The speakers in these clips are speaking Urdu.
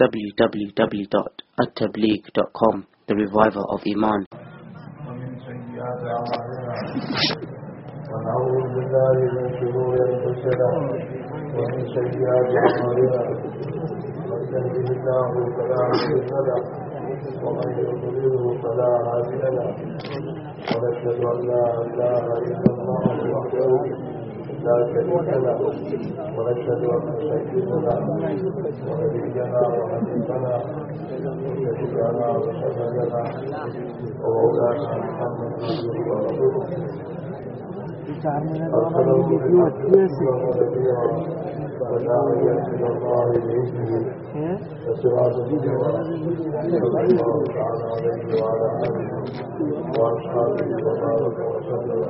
www.attableek.com The Reviver of Iman ومن سيئات أعمالنا ونعوذ بالله من شرور أنفسنا ومن سيئات أعمالنا من يهده الله فلا مضل له ومن يضلله فلا هادي له ونشهد أن لا إله إلا الله وحده لا ونشهد أن سيدنا ونبينا وحبيبنا وسندنا ومولانا محمد ورسوله أرسله بالحق وداعيا الله وسراجا منيرا صلى الله تعالى عليه وعلى وبارك وسلم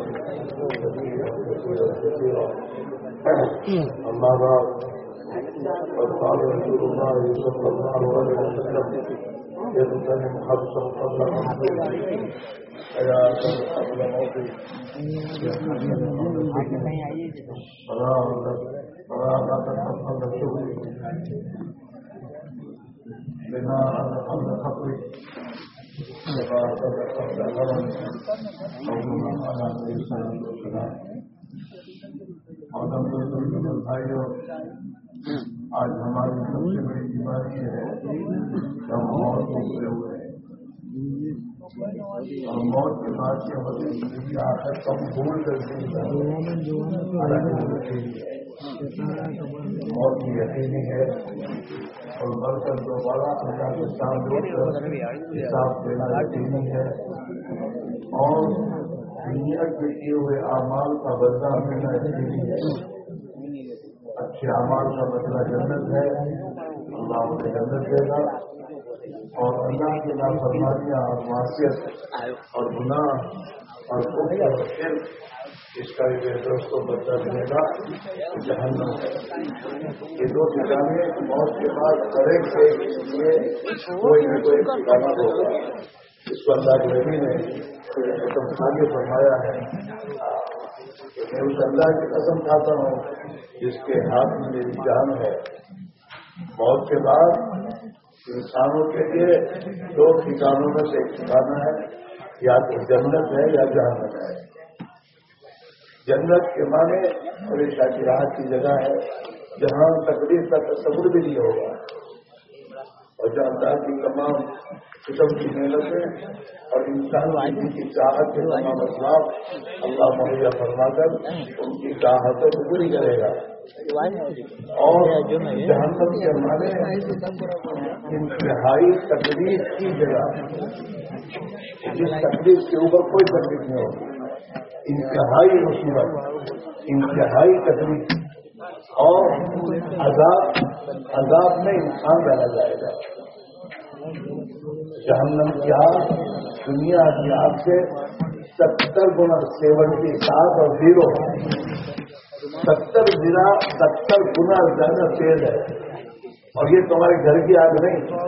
أما بعد قد قال رسول الله صلى الله عليه وسلم يغتنم خمسا قبل خمسين حياة قبل موته فراغة قبل الشغل بناء قبل خطر شفاعة قبل الهرم قولنا على عليه الصلاة والسلام آدم رسول بھائیوں آج ہماری سب سے بڑی بیماری ہے کہ ہم موت کو پورے ہوئے ہیں۔ اور موت کے بعد سے ہماری زندگی آخر کم بھول کر موت کی یقینی ہے۔ اور مر کر دوبارہ اللہ کے ساتھ حساب دینا یقینی ہے۔ اور دنیا کے کیے ہوئے اعمال کا بدلہ ملنا اچھے اعمال کا بدلہ جنت ہے۔ اللہ انہیں جنت دے گا۔ اور اللہ کی نافرمانیاں اور معاشیت اور گناہ اور اس کا بھی دوست کو بدلہ ملے گا۔ جہنم۔ یہ دو ٹھکانے موت کے بعد کرے کے لیے کوئی نہ کوئی ٹھکانا ہوگا۔ اس کو اللہ کے نبی نے قسم آگے فرمایا ہے میں اس اللہ کی قسم کھاتا ہوں جس کے ہاتھ میں میری جان ہے۔ موت کے بعد انسانوں کے لیے دو ٹھکانوں میں سے ایک ٹھکانا ہے، یا تو جنت ہے یا جہنت ہے۔ جنت کے معنی اور کی راحت کی جگہ ہے، جہاں تقریب کا تصور بھی نہیں ہوگا۔ اور جہاں اللہ کی تمام قسم کی محنتیں اور انسان کی چاہت کے تمام اسلام اللہ مہیا فرما کر ان کی چاہتوں کو پوری کرے گا۔ اور جہنم کے ہمارے انتہائی تکلیف کی جگہ۔ جس تکلیف کے اوپر کوئی تکلیف نہیں ہوگی انتہائی مصیبت۔ انتہائی تکلیف۔ اور عذاب عذاب میں انسان ڈالا جائے گا۔ جہنم کی آگ، دنیا کی آگ سے ستر گنا سیونٹی سات اور زیرو۔ ستر گنا ستر گنا زیادہ تیز ہے۔ اور یہ تمہارے گھر کی آگ نہیں۔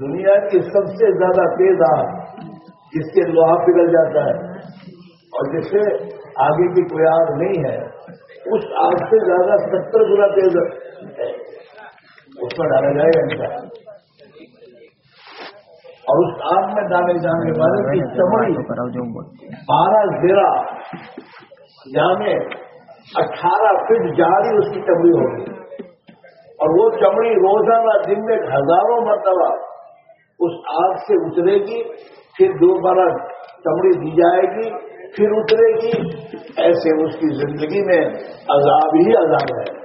دنیا کی سب سے زیادہ تیز آگ، جس کے لوہا پگل جاتا ہے۔ اور جس سے آگے کی کوئی آگ نہیں ہے۔ اس آگ سے زیادہ ستر گنا تیز اس پر ڈالا جائے گا انسان اور اس آگ میں ڈالے جانے والے کی چمڑی بارہ زیرا یعنی اٹھارہ فٹ جاری اس کی چمڑی ہوگی۔ اور وہ چمڑی روزانہ دن میں ہزاروں مرتبہ اس آگ سے اترے گی، پھر دوبارہ چمڑی دی جائے گی۔ پھر اترے گی۔ ایسے اس کی زندگی میں عذاب ہی عذاب ہے۔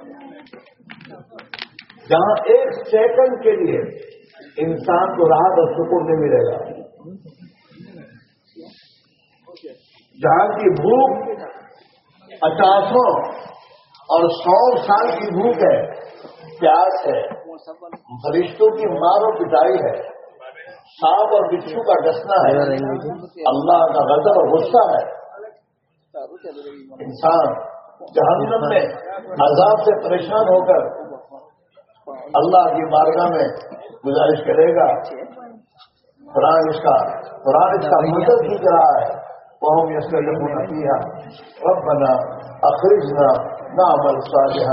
جہاں ایک سیکنڈ کے لیے انسان کو راحت اور سکون نہیں ملے گا۔ جہاں کی بھوک پچاسوں اور سو سال کی بھوک ہے، پیاس ہے، فرشتوں کی مار و پٹائی ہے، سانپ اور بچھو کا ڈسنا ہے، اللہ کا غضب اور غصہ ہے۔ انسان جہنم میں عذاب سے پریشان ہو کر اللہ کی بارگاہ میں گزارش کرے گا۔ قرآن اس کا قرآن اس کا مدد بھی رہا ہے۔ وہ ہم اس کا یہ کیا رب بنا اخرجنا نہ عمل صالح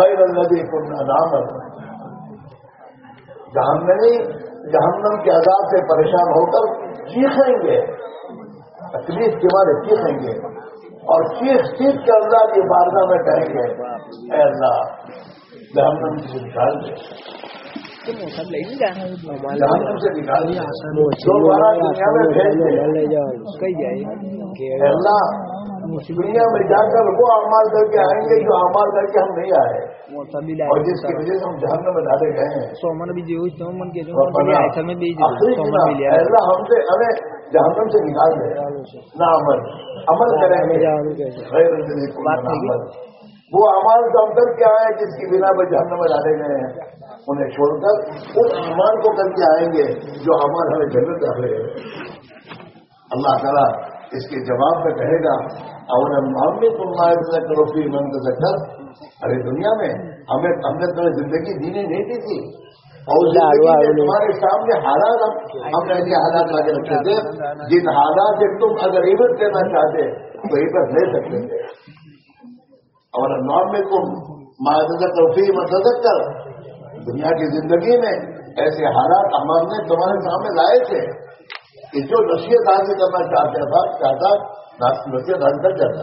غیر النبی کن نامل جہنمی جہنم کے عذاب سے پریشان ہو کر چیخیں گے۔ تکلیف کے بعد چیخیں گے؟ اور چیخ چیخ کے اللہ کی بارگاہ میں کہیں گے؟ اے اللہ جہنم سے نکال دے۔ جہنم سے نکال دے۔ جو بارہ دنیا میں بھیج دے۔ اے اللہ دنیا میں جا کر وہ امال کر کے آئیں گے جو امال کر کے ہم نہیں آئے۔ اور جس کی وجہ سے ہم جہنم میں ڈالے گئے ہیں۔ سومن بھی جو سومن کے اللہ ہم سے ہمیں جہنم سے نکال دے۔ نہ عمل۔ عمل کریں گے۔ غیر وہ امال ہم کر کے آئے جس کی بنا پر جہنم میں ڈالے گئے ہیں انہیں چھوڑ کر اس ایمان کو کر کے آئیں گے جو امال ہمیں جنت کر رہے ہیں۔ اللہ تعالیٰ اس کے جواب میں کہے گا اور ہم بھی تم نہ کرو پھر من کا ارے دنیا میں ہمیں ہم نے تمہیں زندگی دینے نہیں دی تھی۔ اور تمہارے سامنے حالات ہم نے ایسے حالات لا کے رکھے تھے جن حالات سے تم اگر عبت لینا چاہتے تو عبت لے سکتے تھے۔ اور نام میں تم معذرت توفی مدد کر دنیا کی زندگی میں ایسے حالات ہم نے تمہارے سامنے لائے تھے۔ کہ جو نصیحت حاصل کرنا چاہتے ہیں چاہتا نصیحت حاصل کر جاتا۔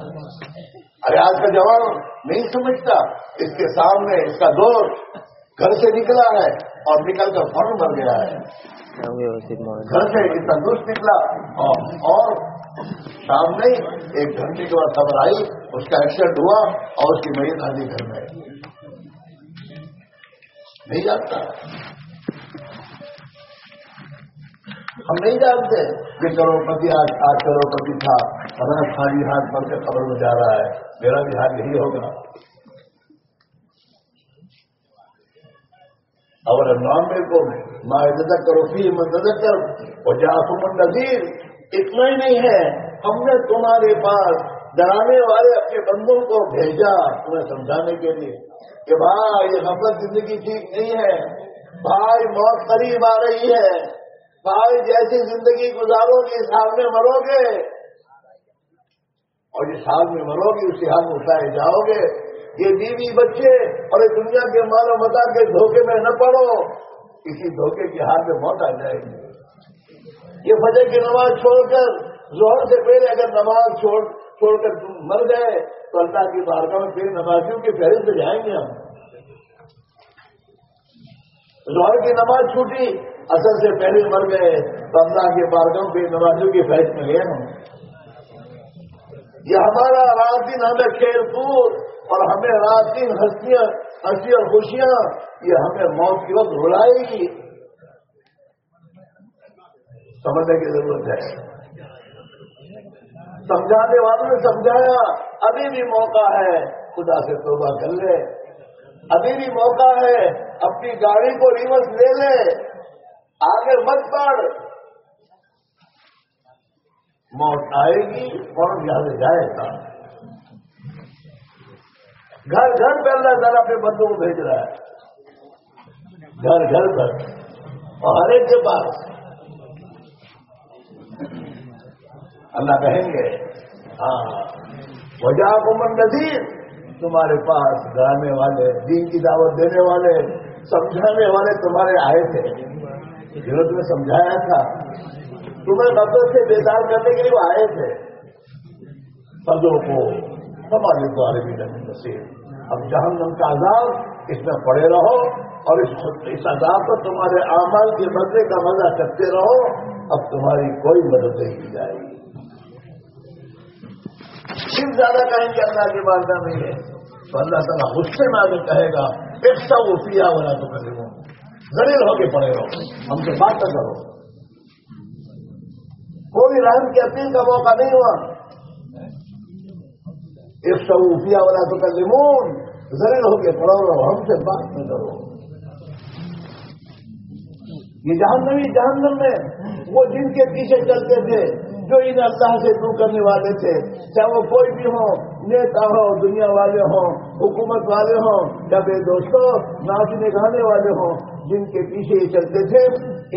ارے آج کا جوان نہیں سمجھتا۔ اس کے سامنے اس کا دور گھر سے نکلا ہے۔ اور نکل کر فوراً بھر گیا ہے۔ گھر سے اتنا درست نکلا۔ اور سامنے ایک گھنٹے کے بعد خبر آئی اس کا ایکسیڈنٹ ہوا اور اس کی میت آدھی گھر میں نہیں جانتا۔ ہم نہیں جانتے کہ کروڑ پتی آج آج کروڑ پتی تھا ہمارا خالی ہاتھ بن کے خبر میں جا رہا ہے۔ میرا بھی ہاتھ یہی ہوگا۔ اور نام کو ماں عزت کرو فی مدد کر اور جا نظیر اتنا ہی نہیں ہے۔ ہم نے تمہارے پاس ڈرانے والے اپنے بندوں کو بھیجا تمہیں سمجھانے کے لیے کہ بھائی، یہ غفلت زندگی ٹھیک نہیں ہے۔ بھائی، موت قریب آ رہی ہے۔ بھائی، جیسی زندگی گزارو گے، اس حال میں مرو گے۔ اور جس حال میں مرو گے، اسی حال میں اٹھائے جاؤ گے۔ یہ بیوی بچے اور یہ دنیا کے مانو متا کے دھوکے میں نہ پڑو کسی دھوکے کے حال میں موت آ جائے گی۔ یہ فجر کی نماز چھوڑ کر زہر سے پہلے اگر نماز چھوڑ چھوڑ کر تم مر گئے، تو اللہ کی بارگاہ میں پھر نمازیوں کے فہرست سے جائیں گے ہم۔ زہر کی نماز چھوٹی اصل سے پہلے مر گئے، تو اللہ کے بارگاہ پہ نمازوں کی فیض میں گئے ہم یہ ہمارا رات دن ہمیں کھیل کود اور ہمیں رات دن ہنسیاں، ہنسی اور خوشیاں، یہ ہمیں موت کی وقت رلائے گی۔ سمجھنے کی ضرورت ہے۔ سمجھانے والوں نے سمجھایا، ابھی بھی موقع ہے، خدا سے توبہ کر لے۔ ابھی بھی موقع ہے، اپنی گاڑی کو ریورس لے لے۔ آگے مت پڑ موت آئے گی اور یاد جائے گا۔ گھر گھر پہ اللہ تعالیٰ اپنے بندوں کو بھیج رہا ہے۔ گھر گھر پر اور ہر ایک کے پاس۔ اللہ کہیں گے ہاں۔ وجہ من نذیر تمہارے پاس گانے والے، دین کی دعوت دینے والے، سمجھانے والے تمہارے آئے تھے۔ جنہوں تمہیں سمجھایا تھا۔ تمہیں مدد سے بیدار کرنے کے لیے وہ آئے تھے۔ سبوں کو ہمارے دوارے بھی نہیں نصیب۔ اب جہنم کا عذاب اس میں پڑے رہو اور اس عذاب پر تمہارے اعمال کے بدلے کا مزہ کرتے رہو۔ اب تمہاری کوئی مدد نہیں کی جائے گی۔ صرف زیادہ کہیں گے اللہ کی بارگاہ نہیں ہے۔ تو اللہ تعالیٰ غصے میں آگے کہے گا ایک سا وہ پیا ہونا تو کرے گا زلیل ہو کے پڑے رہو۔ ہم سے بات نہ کرو۔ کوئی رحم کی اپیل کا موقع نہیں ہوا۔ ایک سو روپیہ والا تو کر لیمون زلیل ہو کے پڑو رہو ہم سے بات نہ کرو۔ یہ جہنمی جہنم میں وہ جن کے پیچھے چلتے تھے، جو ان اللہ سے دور کرنے والے تھے۔ چاہے وہ کوئی بھی ہو، نیتا ہو، دنیا والے ہوں حکومت والے ہوں یا بے دوستوں ناچنے گانے والے ہوں جن کے پیچھے یہ چلتے تھے،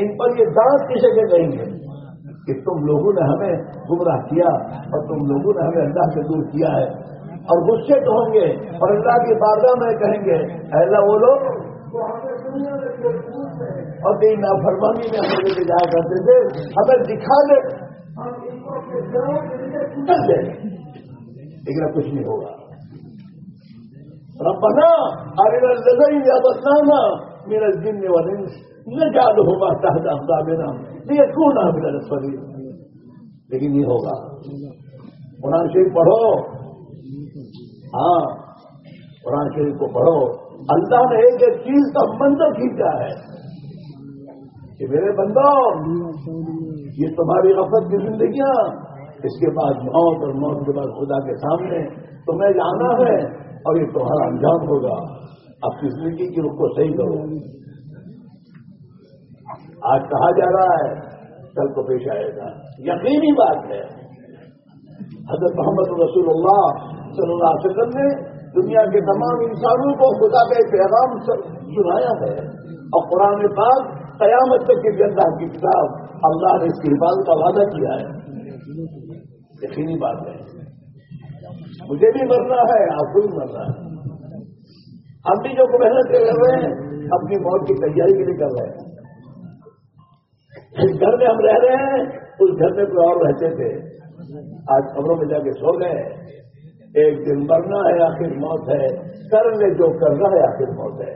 ان پر یہ دانت کسی کے کہیں گے کہ تم لوگوں نے ہمیں گمراہ کیا اور تم لوگوں نے ہمیں اللہ سے دور کیا ہے۔ اور غصے تو ہوں گے اور اللہ کی بارگاہ میں کہیں گے ایسا وہ لوگ، اور کئی نافرمانی میں ہم لے جایا کرتے تھے، ہمیں دکھا دے۔ کچل لیکن اب کچھ نہیں ہوگا۔ ربنا ارے لگئی یا بتانا میرا جن والنس نہ جاد ہوگا تحت احدابنا یہ کون ہے میرا رسولی لیکن یہ ہوگا۔ قرآن شریف پڑھو۔ ہاں قرآن شریف کو پڑھو۔ اللہ نے ایک ایک چیز کا منظر کھینچا ہے کہ میرے بندو، یہ تمہاری غفت کی زندگیاں، اس کے بعد موت اور موت کے بعد خدا کے سامنے تمہیں جانا ہے اور یہ تمہارا انجام ہوگا۔ اپنی زندگی کی رخ کو صحیح کرو۔ آج کہا جا رہا ہے، کل کو پیش آئے گا۔ یقینی بات ہے۔ حضرت محمد رسول اللہ صلی اللہ علیہ وسلم نے دنیا کے تمام انسانوں کو خدا کا پیغام سنایا ہے۔ اور قرآن پاک قیامت تک کی اللہ کی کتاب، اللہ نے اس کی حفاظت کا وعدہ کیا ہے۔ یقینی بات ہے۔ مجھے بھی مرنا ہے، آپ کو بھی مرنا ہے۔ ہم بھی جو محنت کر رہے ہیں، اپنی موت کی تیاری کے لیے کر رہے ہیں۔ جس گھر میں ہم رہ رہے ہیں، اس گھر میں کوئی اور رہتے تھے۔ آج خبروں میں جا کے سو گئے۔ ایک دن مرنا ہے، آخر موت ہے۔ کر لے جو کرنا ہے، آخر موت ہے۔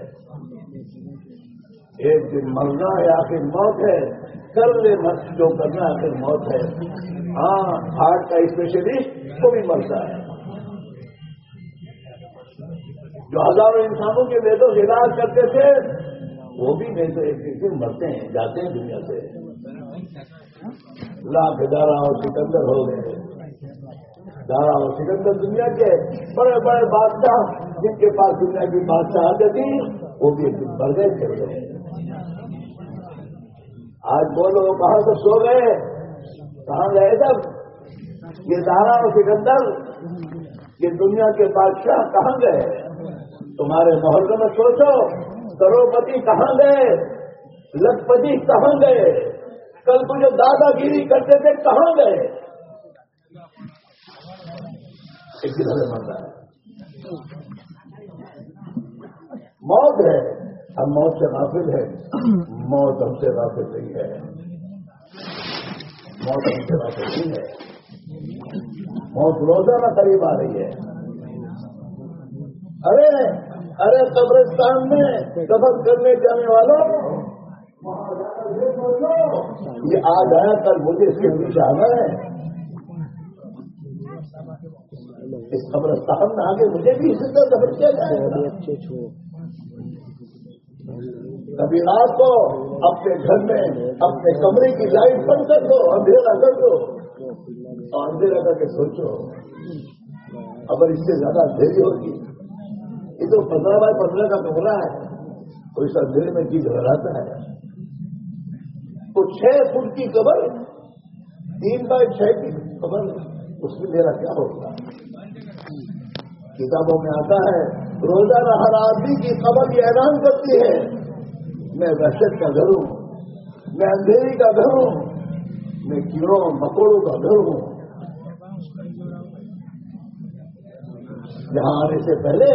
ایک دن مرنا ہے، آخر موت ہے۔ کر لے جو کرنا آخر موت ہے۔ ہاں ہارٹ کا اسپیشلسٹ کو بھی مرتا ہے۔ جو ہزاروں انسانوں کے ویدوں سے علاج کرتے تھے، وہ بھی نہیں تو ایک دن مرتے ہیں، جاتے ہیں دنیا سے۔ لاکھ دارا اور سکندر ہو گئے۔ دارا اور سکندر دنیا کے بڑے بڑے بادشاہ، جن کے پاس دنیا کی بادشاہ آ تھی، وہ بھی بڑھ گئے چل گئے۔ آج بولو کہاں سے سو گئے۔ کہاں گئے سب؟ یہ دارا اور سکندر، یہ دنیا کے بادشاہ کہاں گئے؟ تمہارے محرم میں سوچو کروڑپتی کہاں گئے؟ لکھپتی کہاں گئے؟ کل تجھے دادا گیری کرتے تھے، کہاں گئے؟ ہے موت ہے۔ ہم موت سے غافل ہے موت ہم سے غافل نہیں ہے۔ موت ہم سے غافل نہیں ہے۔ موت روزانہ قریب آ رہی ہے۔ ارے ارے قبرستان میں سفر کرنے جانے والوں یہ آ گیا کل مجھے اس کے پیچھے آنا ہے۔ اس قبرستان میں آگے مجھے بھی اسی طرح سفر کیا جائے کبھی رات کو اپنے گھر میں اپنے کمرے کی لائٹ بند کر دو، اندھیرا کر دو۔ اور اندھیرا کر کے سوچو اگر اس سے زیادہ اندھیری ہوگی۔ یہ تو پندرہ بائی پندرہ کا کمرہ ہے۔ تو اس اندھیرے میں کی گھبراتا ہے۔ تو چھ فٹ کی قبر تین بائی چھ کی قبر اس میں میرا کیا ہوگا کتابوں میں آتا ہے روزانہ ہر آدمی کی قبر یہ اعلان کرتی ہے، میں وحشت کا گھر ہوں، میں اندھیری کا گھر ہوں، میں کیڑوں، مکوڑوں کا گھر ہوں۔ یہاں آنے سے پہلے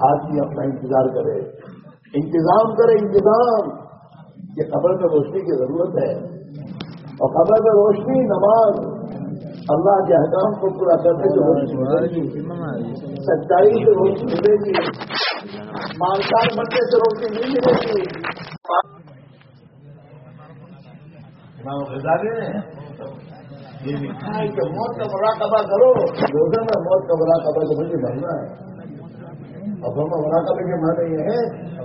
آدمی اپنا انتظار کرے۔ انتظام کرے، انتظام۔ یہ خبر میں روشنی کی ضرورت ہے۔ اور خبر میں روشنی نماز اللہ کے احکام کو پورا کرنے سے روشنی ملے گی سچائی سے روشنی ملے گی۔ مانسان بننے سے روشنی نہیں ملے گی۔ یہ لکھا ہے کہ موت کا بڑا کبا کرو۔ میں موت کا بڑا کبا تو مجھے بھرنا ہے۔ اب ہم مراقبے کے معنی یہ ہے،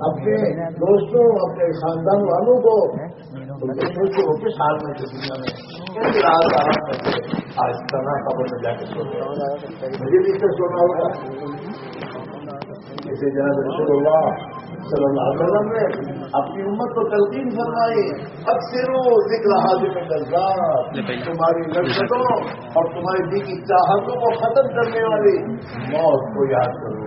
اپنے دوستوں، اپنے خاندان والوں کو سوچو کس حال میں دنیا میں رات آرام کرتے آج کرنا خبر میں جا کے سوچا مجھے بھی اس سے سونا ہوگا۔ جیسے جناب رسول اللہ صلی اللہ علیہ وسلم نے اپنی امت کو تلقین فرمائی اکثر ذکر حاضر میں درجات تمہاری لذتوں اور تمہاری دی کی چاہتوں کو ختم کرنے والی موت کو یاد کرو۔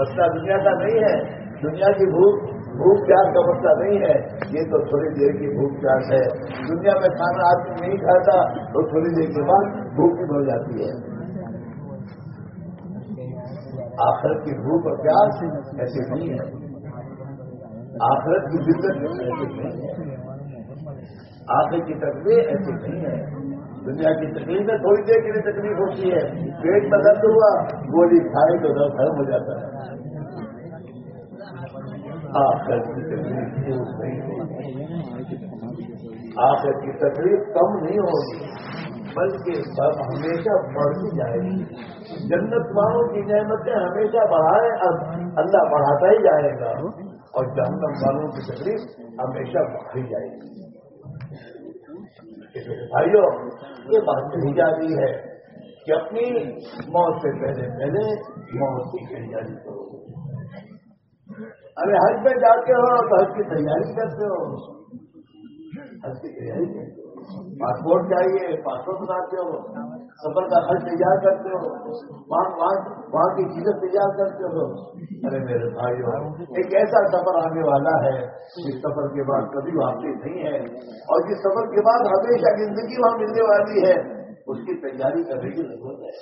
مسئلہ دنیا کا نہیں ہے۔ دنیا کی بھوک بھوک پیاس کا مسئلہ نہیں ہے۔ یہ تو تھوڑی دیر کی بھوک پیاس ہے۔ دنیا میں کھانا آدمی نہیں کھاتا، تو تھوڑی دیر کے بعد بھوک بھی بڑھ جاتی ہے۔ آخرت کی بھوک اور پیاس ایسے نہیں ہے۔ آخرت کی دقت ایسے نہیں ہے۔ آخرت کی تکلیف ایسی نہیں ہے۔ دنیا کی تکلیف میں تھوڑی دیر کے لیے تکلیف ہوتی ہے۔ پیٹ میں درد ہوا، گولی کھائے تو درد ختم ہو جاتا ہے۔ آخرت کی تکلیف نہیں ہوگی؟ کی تکلیف کم نہیں ہوگی، بلکہ سب ہمیشہ بڑھتی جائے گی۔ جنت والوں کی نعمتیں ہمیشہ بڑھائے اللہ بڑھاتا ہی جائے گا۔ اور جہنم والوں کی تکلیف ہمیشہ بڑھائی جائے گی۔ بھائیوں یہ بات کہی جا رہی ہے کہ اپنی موت سے پہلے پہلے موت کی تیاری کرو۔ ارے حج میں جاتے ہو تو حج کی تیاری کرتے ہو۔ حج کی تیاری کرتے ہو۔ پاسپورٹ چاہیے، پاسپورٹ بناتے ہو، سفر کا خرچ تیار کرتے ہو، وہاں کی چیزیں تیار کرتے ہو۔ ارے میرے بھائی ایک ایسا سفر آنے والا ہے، جس سفر کے بعد کبھی واپسی نہیں ہے، اور جس سفر کے بعد ہمیشہ زندگی وہاں ملنے والی ہے، اس کی تیاری کرنے کی ضرورت ہے۔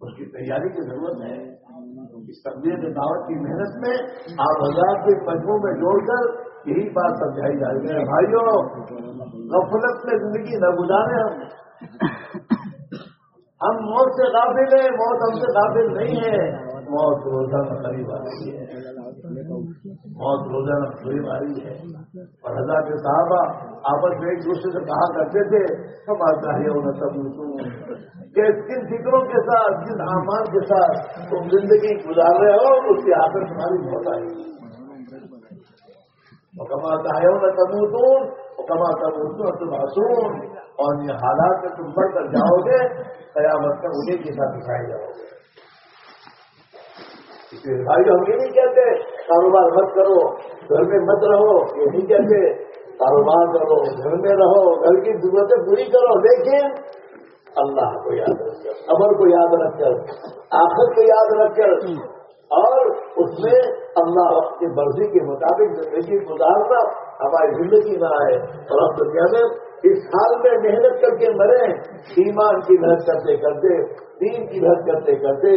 اس کی تیاری کی ضرورت ہے۔ اس تبدیل دعوت کی محنت میں آپ ہزار کے مجموع میں جوڑ کر یہی بات سمجھائی جا رہی ہے۔ بھائیوں، غفلت میں زندگی نہ گزارے ہم۔ ہم موت سے قابل ہیں، موت ہم سے قابل نہیں ہے۔ موت روزانہ قریب آ رہی ہے۔ موت روزانہ قریب آ رہی ہے۔ اور ہزار کے صحابہ آپس میں ایک دوسرے سے کہا کرتے تھے، ہم آتا ہے انہیں سب کہ کن فکروں کے ساتھ جن احمان کے ساتھ تم زندگی گزار رہے ہو، اس کی آخر تمہاری موت آئے گی۔ کماتا ہے نہ تموتون کما تموتون تم معصوم اور یہ حالات میں تم بڑھ کر جاؤ گے، قیامت میں انہیں کے ساتھ دکھائے جاؤ گے۔ بھائی ہم یہ نہیں کہتے، کاروبار مت کرو، گھر میں مت رہو، یہ نہیں کہتے، کاروبار کرو، گھر میں رہو، گھر کی ضرورتیں پوری کرو، لیکن اللہ کو یاد رکھ کر خبر کو یاد رکھ کر آخر کو یاد رکھ کر اور اس میں اللہ کی مرضی کے مطابق زندگی گزارنا ہماری زندگی میں آئے اور اب دنیا میں اس حال میں محنت کر کے مرے، ایمان کی محنت کرتے کرتے، دین کی محنت کرتے کرتے،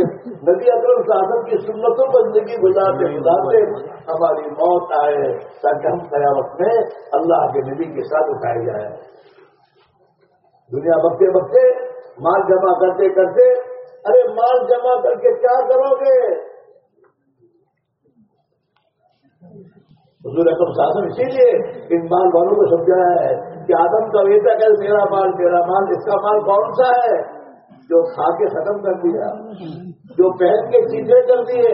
نبی اکرم صاحب کی سنتوں پر زندگی گزارتے گزارتے ہماری موت آئے، تاکہ ہم قیامت میں اللہ کے نبی کے ساتھ اٹھائے جائیں۔ دنیا بکتے بکتے مال جمع کرتے کرتے، ارے مال جمع کر کے کیا کرو گے؟ حضور اکم شاسن اسی لیے ان مال والوں کو سمجھایا ہے کہ آدم کا ویسا کہ میرا مال میرا مال، اس کا مال کون سا ہے؟ جو کھا کے ختم کر دیا، جو پہن کے چیزیں کر دیے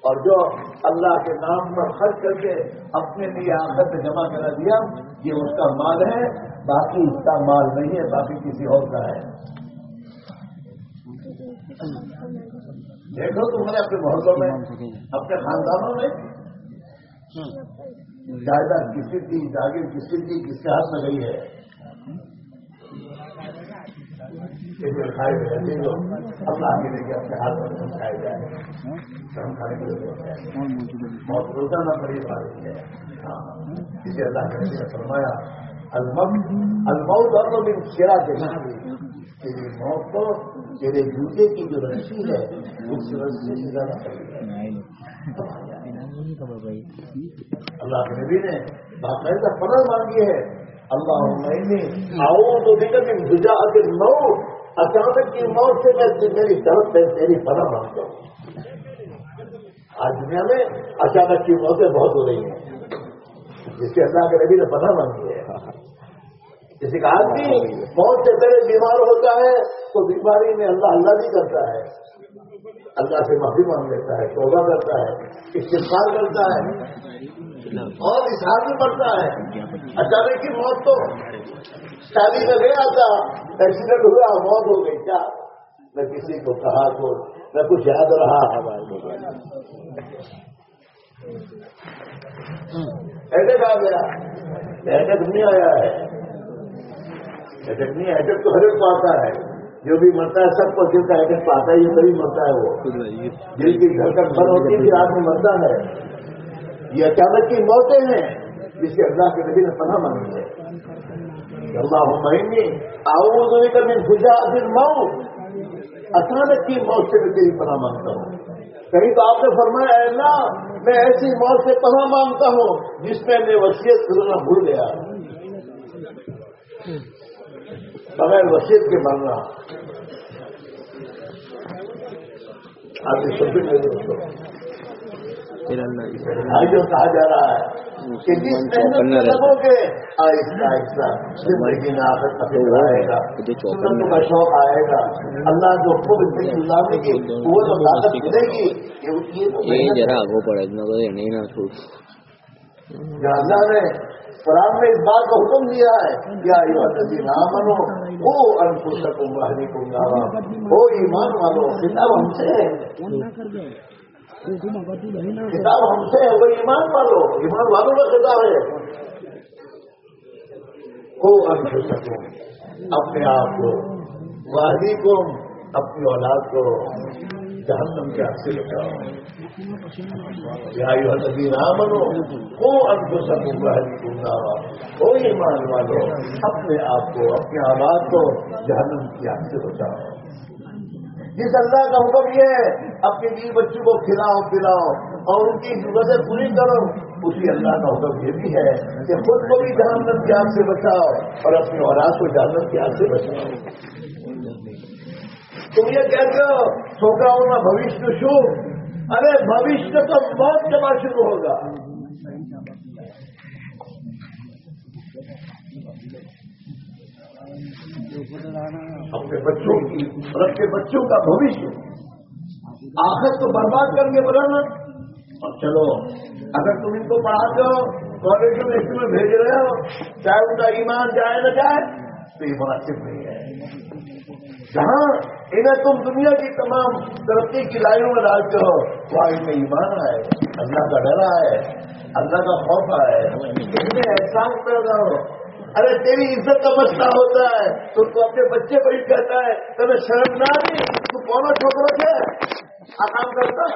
اور جو اللہ کے نام پر خرچ کر کے اپنے لیے آخر میں جمع کرا دیا، یہ اس کا مال ہے، باقی اس کا مال نہیں ہے، باقی کسی اور کا ہے۔ دیکھو تمہارے اپنے محلوں میں، اپنے خاندانوں میں جائیداد کسی کی جاگیر کسی کی کس کے ہاتھ میں گئی ہے؟ اب آگے لے کے اپنے ہاتھ میں سمجھائے جائے شرم کھانے کے لیے بہت روزانہ بڑی بات ہے۔ جسے اللہ کے فرمایا المت الماؤ دونوں شیرا دینا تیری موت کو تیرے جوتے کی جو رسی ہے اس رسی سے زیادہ خبر اللہ کے نبی نے باقاعدہ فرض مانگی ہے۔ اللہ آؤ تو دیکھا کہ مو اچانک کی موت سے میں میری طرف سے تیری پناہ مانگتا ہوں۔ آج دنیا میں اچانک کی موتیں بہت ہو رہی ہیں۔ جس کے اللہ کے نبی نے پناہ مانگی ہے۔ کسی کا آدمی موت سے پہلے بیمار ہوتا ہے تو بیماری میں اللہ اللہ بھی کرتا ہے۔ اللہ سے معافی مانگ لیتا ہے، توبہ کرتا ہے استفار کرتا ہے، اور اشار بھی پڑتا ہے۔ اچانک کی موت تو شادی میں گیا تھا ایکسیڈنٹ ہوا، موت ہو گئی، کیا؟ میں کسی کو کہا تو میں کچھ یاد رہا ایڈک آ گیا۔ ایڈک نہیں آیا ہے۔ ایڈک نہیں ایڈک تو ہر ایک کو آتا ہے۔ جو بھی مرتا ہے سب کو دل کا ایڈٹ پاتا ہے، یہ کبھی مرتا ہے وہ۔ دل کی دھڑکن بند ہوتی ہے آدمی مرتا ہے۔ یہ اچانک کی موتیں ہیں، جس کے اللہ کے نبی نے پناہ مانگی ہے۔ اللہ مہینے آؤ کبھی خوشا دن مئو اچانک کی موت سے بھی تیری پناہ مانگتا ہوں۔ کہیں تو آپ نے فرمایا ہے نا میں ایسی موت سے پناہ مانگتا ہوں جس میں میں وصیت کرنا بھول گیا۔ سمے وسیعت کے مرنا آپ کی سب میں جو کہا جا رہا ہے کہ جس محنت لگو گے آہستہ آہستہ زندگی میں آخر تفریح آئے گا۔ کا شوق آئے گا۔ اللہ جو خود گزارے گی وہ تو طاقت ملے گی یہ ذرا آگے پڑے گا اللہ نے قرآن میں اس بات کا حکم دیا ہے کیا نہ منو وہ انکشکوں بہنی کو گاوا وہ ایمان والو کتاب ہم سے کتاب ہم سے ہے، وہ ایمان والو، ایمان والوں کا کتاب ہے۔ وہ انکشکوں اپنے آپ کو واحدی کو اپنی اولاد کو۔ جہنم کے ہاتھ سے بچاؤ یا نبی رامنو وہ انکو سب بہت گنگاوا وہ ایمان والو، اپنے آپ کو، اپنے آباد کو جہنم کی ہاتھ سے بچاؤ جس اللہ کا حکم یہ ہے، اپنے بیوی بچوں کو کھلاؤ، پلاؤ، اور ان کی ضرورتیں پوری کرو۔ اسی اللہ کا حکم یہ بھی ہے کہ خود کو بھی جہنم کی آگ سے بچاؤ اور اپنی اولاد کو جہنم کی آگ سے بچاؤ۔ تم یہ کہتے ہو چھوٹا ہونا بھوشیہ شو ارے، بھوشیہ تو بہت کے بعد شروع ہوگا۔ اپنے بچوں کی اور بچوں کا بھوشیہ۔ آخر تو برباد کر کے بڑھانا اور چلو، اگر تم ان کو پڑھاتے ہو کالج میں اس میں بھیج رہے ہو۔ چاہے ان کا ایمان جائے نہ جائے تو یہ مناسب نہیں۔ ہے جہاں انہیں تم دنیا کی تمام ترقی کی لائنوں میں ڈالتے ہو وہاں ان میں ایمان آئے اللہ کا ڈر آئے اللہ کا خوف آئے۔ ان میں احساس پیدا ہو۔ ارے تیری عزت کا مسئلہ ہوتا ہے تو تو اپنے بچے کو ہی کہتا ہے تمہیں شرم نہ آتی تو کون چھوکروں سے آکام کرتا؟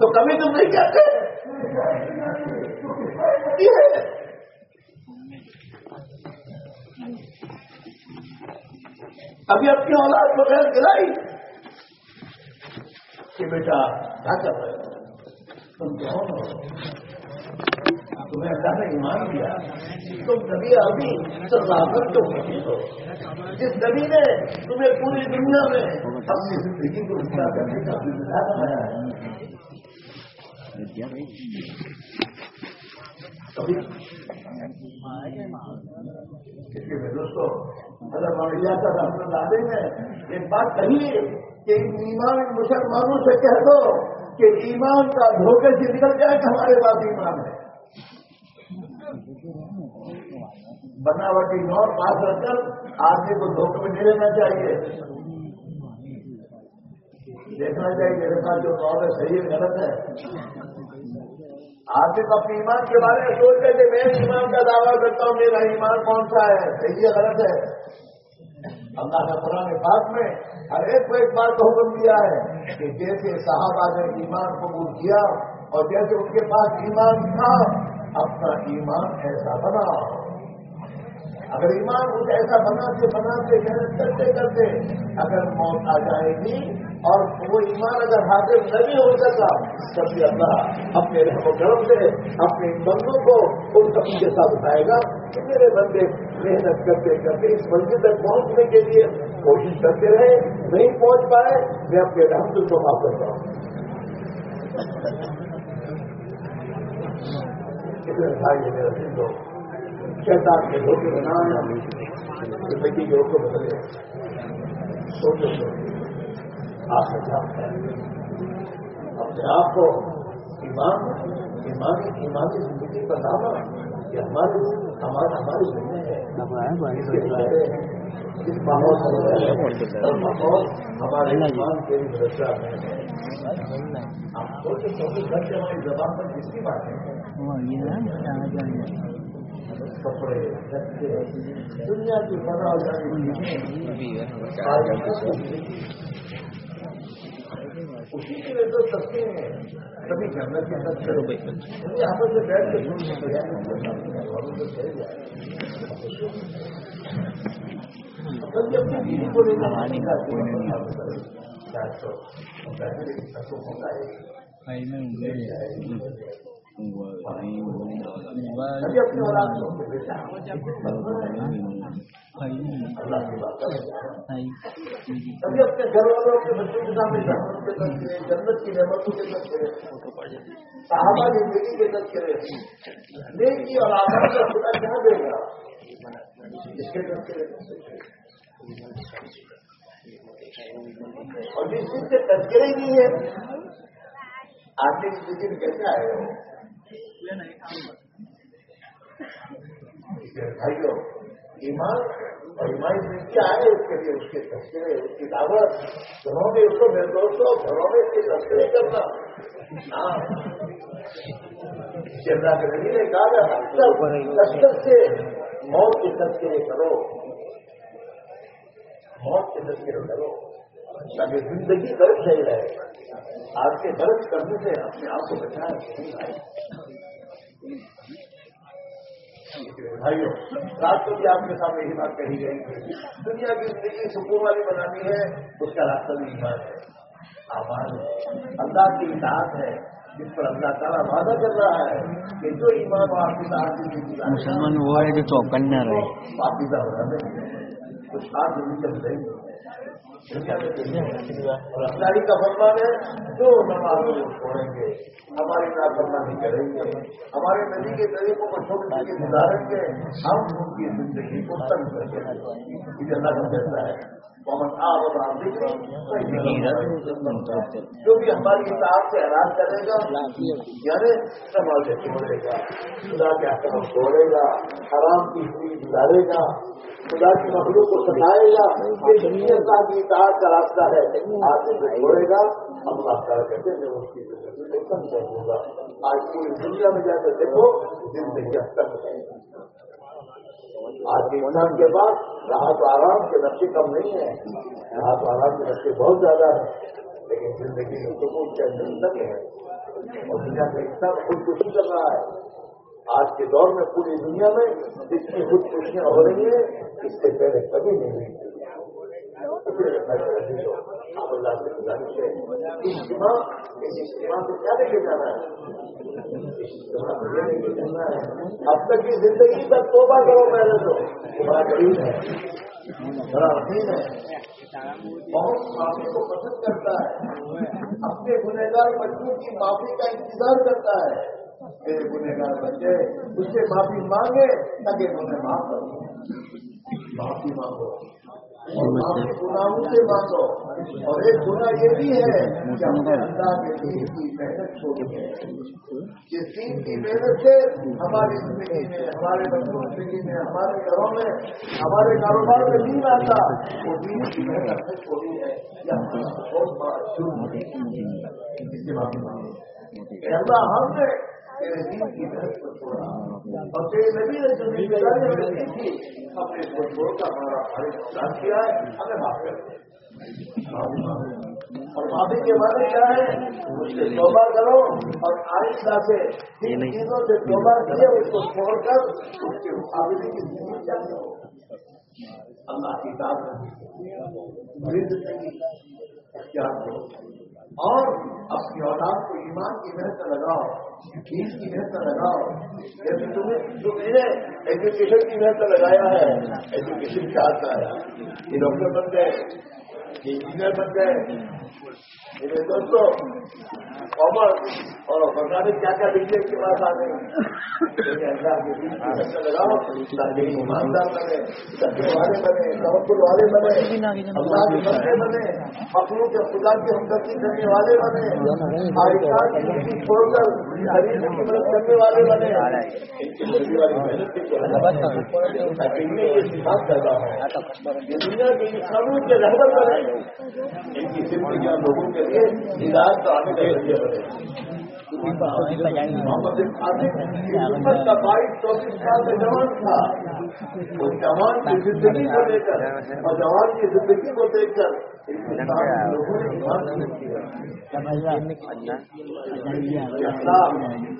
تو کبھی تم نہیں کہتے؟ ابھی اپنی اولاد کو خیر گرائی کہ بیٹا کیا کر رہے ہو تم کون ہو؟ تمہیں اللہ نے ایمان دیا تم کبھی ابھی صداقت تو ہوتی ہو۔ جس نبی نے تمہیں پوری دنیا میں اپنی زندگی کو اچھا کرنے کا بنایا ہے دوستوں اگر معاملہ کا رحمت عالم ہے ایک بات کہیے کہ ایمان مسلمانوں سے کہہ دو کہ ایمان کا دھوکے سے نکل جائے کہ ہمارے پاس ایمان ہے بناوٹی نوٹ پاس رکھ کر آدمی کو دھوکے میں نہیں لینا چاہیے دیکھنا چاہیے میرے پاس جو نوٹ ہے صحیح ہے، غلط ہے۔ آدمی اپنے ایمان کے بارے میں سوچ کہ میں ایمان کا دعویٰ کرتا ہوں، میرا ایمان کون سا ہے؟ صحیح غلط ہے؟ اللہ نے قرآن پاک میں ہر ایک کو ایک بات کا حکم دیا ہے کہ جیسے صحابہ نے ایمان قبول کیا اور جیسے ان کے پاس ایمان تھا، اپنا ایمان ایسا بنا اگر ایمان کچھ ایسا بناتے بناتے محنت کرتے کرتے اگر موت آ جائے گی اور وہ ایمان اگر حاضر نہیں ہو سکا تب بھی اللہ اپنے رحم و کرم سے، اپنے بندوں کو ان سب کے ساتھ اٹھائے گا۔ کہ میرے بندے، محنت کرتے کرتے اس منزل تک پہنچنے کے لیے کوشش کرتے رہے، نہیں پہنچ پائے، میں اپنے رحم کو معاف کرتا ہوں۔ بھائی میرے دل لوگ شیطان کے دھوکے بنانا زندگی کے روکو بدلے سوچو آپ اپنے آپ کو ایمان ایمانی ایمانی زندگی کا نام یہ ہماری، ہمارا، ہماری زندگی ہے۔ اس ماحول ماحول ہمارے ایمان کے درجہ میں ہے۔ آپ سوچے چوبیس گھنٹے ہماری زبان پر کس کی بات ہے کپڑے دنیا کی بنا اسی کے لیے تو سستے ہیں۔ کبھی جنگل کے بھائی یہاں پر سے بیٹھ کے کو کر ابھی اپنے اولاد کو اپنے گھر والوں بچوں کے سامنے جنت تذکرے کی نعمتوں کے تذکرے صحابہ زندگی کے تذکرے نیکی اور آزاد کا خدا کیا دے گا اس کے تذکرے اور جس چیز سے تذکرے ہی نہیں ہے، آدمی کی کیسے آئے گا بھائیوں ایمان اور ایمان میں کیا ہے اس کے لیے اس کے تذکرے اس کی دعوت گھروں میں اس کو میرے دوستوں گھروں میں اس کے تذکرے کرنا ہاں چندہ کے نبی نے کہا اکثر لشکر سے موت کے تذکرے کرو موت کے تذکرے کرو تاکہ زندگی درد صحیح رہے۔ آپ کے درد کرنے سے اپنے آپ کو بچائیں بھائیوں رات کو بھی آپ کے سامنے یہی بات کہی گئی۔ دنیا کی زندگی سکون والی بنانی ہے اس کا راستہ بھی ایمان ہے۔ آمان اللہ کی اطاعت ہے جس پر اللہ تعالیٰ وعدہ کر رہا ہے کہ جو ایمان آپ کی تعداد مسلمان وہ ہے جو چوکن نہ رہے۔ واپس ہو رہا ہے۔ کچھ آپ زندگی چل رہی ہے۔ اور اللہ کا فرمان ہے جو نمازوں کو چھوڑیں گے ہماری نافرمانی کریں گے ہمارے نبی کے طریقوں کو چھوڑ کے گزاریں گے ہم ان کی زندگی کو تنگ کر کے یہ اللہ کا فیصلہ ہے محمد آب اور جو بھی ہماری کتاب سے حیران کرے گا یعنی سماج سے چھوڑے گا خدا کے حکم چھوڑے گا حرام کی ہوئی گزارے گا خدا کی مخلوق کو سکھائے گا یہ دنیا کی اطاعت کا راستہ ہے۔ آج سے چھوڑے گا۔ ہم آپ کا کہتے ہیں اس کی زندگی کو آج پوری دنیا میں جا کے دیکھو، زندگی تک ہے۔ آج کے انسان کے پاس راحت آرام کے نقشے کم نہیں ہے راحت آرام کے نقشے بہت زیادہ ہیں۔ لیکن زندگی میں سکون کے اندر تک ہے۔ اور دنیا کا حصہ خودکشی کر رہا ہے۔ آج کے دور میں پوری دنیا میں جتنی خودکشیاں ہو رہی ہیں، اس سے پہلے کبھی نہیں ہوئی۔ آپ اللہ سے گزارش ہے؟ اجتماع اس اجتماع کیا لے کے جانا ہے؟ اب تک کی زندگی کا توبہ کرو پہلے تو۔ بڑا غریب ہے۔ بڑا حسین ہے۔ بہت معافی کو پسند کرتا ہے۔ اپنے گنہگار بچوں کی معافی کا انتظار کرتا ہے۔ میرے گنہگار بچے اس سے معافی مانگے تاکہ انہیں معاف کرو معافی مانگو۔ معافی گناہوں سے مانگو۔ اور ایک گنا یہ بھی ہے کہ ہمیں اللہ کے دین کی محنت چھوڑی ہے جس دین کی محنت سے ہماری زندگی میں ہمارے بچوں زندگی میں ہمارے گھروں میں ہمارے کاروبار میں دین آتا وہ دین کی محنت سے چھوڑی ہے۔ یا بہت بڑا جرم ہے۔ جس سے معافی مانگے اللہ ہم نے کی محنت کو چھوڑا۔ اور تیرے نبی نے جو ذمہ داری ہمیں دی تھی اپنے کو چھوڑ کر ہمارا کیا ہے ہمیں معاف کر اور معافی کے بارے کیا ہے؟ اس سے توبہ کرو اور آئندہ سے جن چیزوں سے توبہ کیے اس کو چھوڑ کر اس کے مقابلے کی زندگی چاہتے ہو اللہ کی بات اختیار کرو۔ اور اپنی اولاد کو ایمان کی محنت لگاؤ فیس کی محنت لگاؤ۔ جیسے تمہیں جو میں نے ایجوکیشن کی محنت لگایا ہے ایجوکیشن چاہتا ہے۔ یہ ڈاکٹر بن گئے، یہ انجینئر بن گئے۔ کامرس اور کیا کیا ڈگری کے پاس آ لگاؤ ایماندار بنے سچے والے بنے والے بنے اللہ کے بندے بنے اپنوں کے خدا کی ہمدردی کرنے والے بنے آئندہ کی زندگی چھوڑ کر شریر کی مدد کرنے والے بنے ان کی زندگی والی محنت کے تاکہ یہ بات کر رہا ہے یہ دنیا کے انسانوں کے رہبر بنے ان کی زندگیاں لوگوں کے لیے ہدایت کا آنے کا ذریعہ بنے محمد کا بائیس چوبیس سال کا جوان تھا۔ وہ جوان کی زندگی کو لے کر اور جوان کی زندگی کو دیکھ کر لوگوں نے کیا۔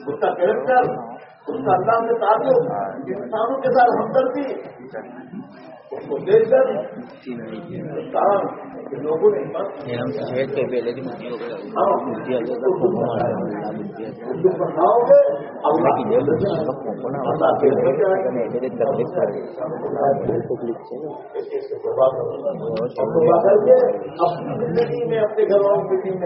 اس کا کریکٹر اس کا اللہ سے تعلق انسانوں کے ساتھ ہمدردی، اس کو دیکھ کر لوگوں نے اپنی زندگی میں اپنے گھر والوں کی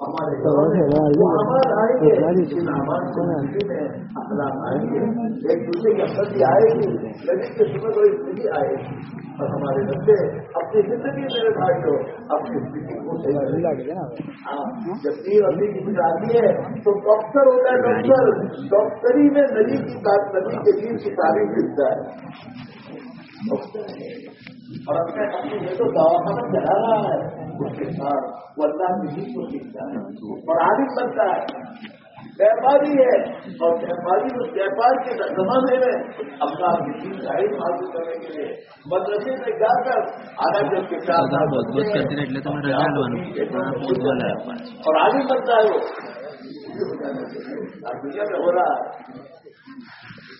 ہمارے آئیں گے زندگی میں اخلاق آئیں گے ایک دوسرے کی ہمدردی آئے گی لگی کے سمے کوئی زندگی آئے گی اور ہمارے بچے اپنی زندگی میرے بھائی کو اپنی زندگی کو جب تین ابھی کی آتی ہے تو ڈاکٹر ہوتا ہے ڈاکٹر ڈاکٹری میں نبی کی بات نبی کے دین کی تعریف ملتا ہے اور اپنے اپنے جو تو دواخانہ چلا رہا ہے اس کے ساتھ۔ وہ اللہ کی جیت کو سیکھتا ہے اور عادت بنتا ہے۔ ویپاری ہے۔ اور ویپاری اس ویپار کے زمانے میں اپنا کسی شاہد حاصل کرنے کے لیے مدرسے میں جا کر آگا جب کے ساتھ اور عادت بنتا ہے وہ۔ دنیا میں ہو رہا ہے۔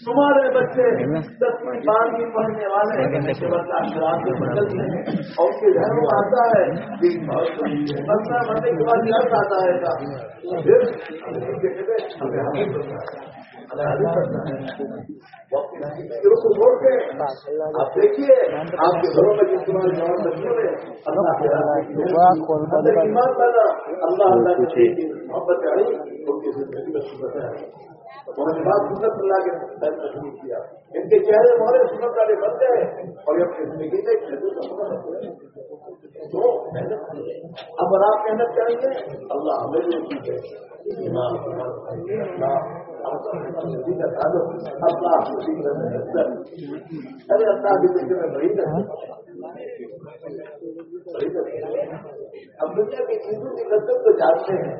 تمہارے بچے دسویں بارہویں پڑھنے والے ہیں۔ شراب بدلتے اور اس کے گھر میں آتا ہے پندرہ کے بعد گھر آتا ہے۔ کو کے آپ دیکھیے آپ کے گھروں میں جس تمہارے جوان بچوں میں اللہ اللہ کی محبت آئی سنت انہوں نے بات سنت اللہ کے فیصلہ شروع کیا۔ ان کے چہرے ہمارے سنت والے بنتے ہیں اور یہ اپنی زندگی میں کھیلوں کا جو محنت کی ہے۔ اب اگر آپ محنت کریں گے۔ اللہ ہمیں بھی ٹھیک ہے ارے اللہ کی دیکھنے میں بڑی ہم دنیا کی چیزوں کی لذت تو جانتے ہیں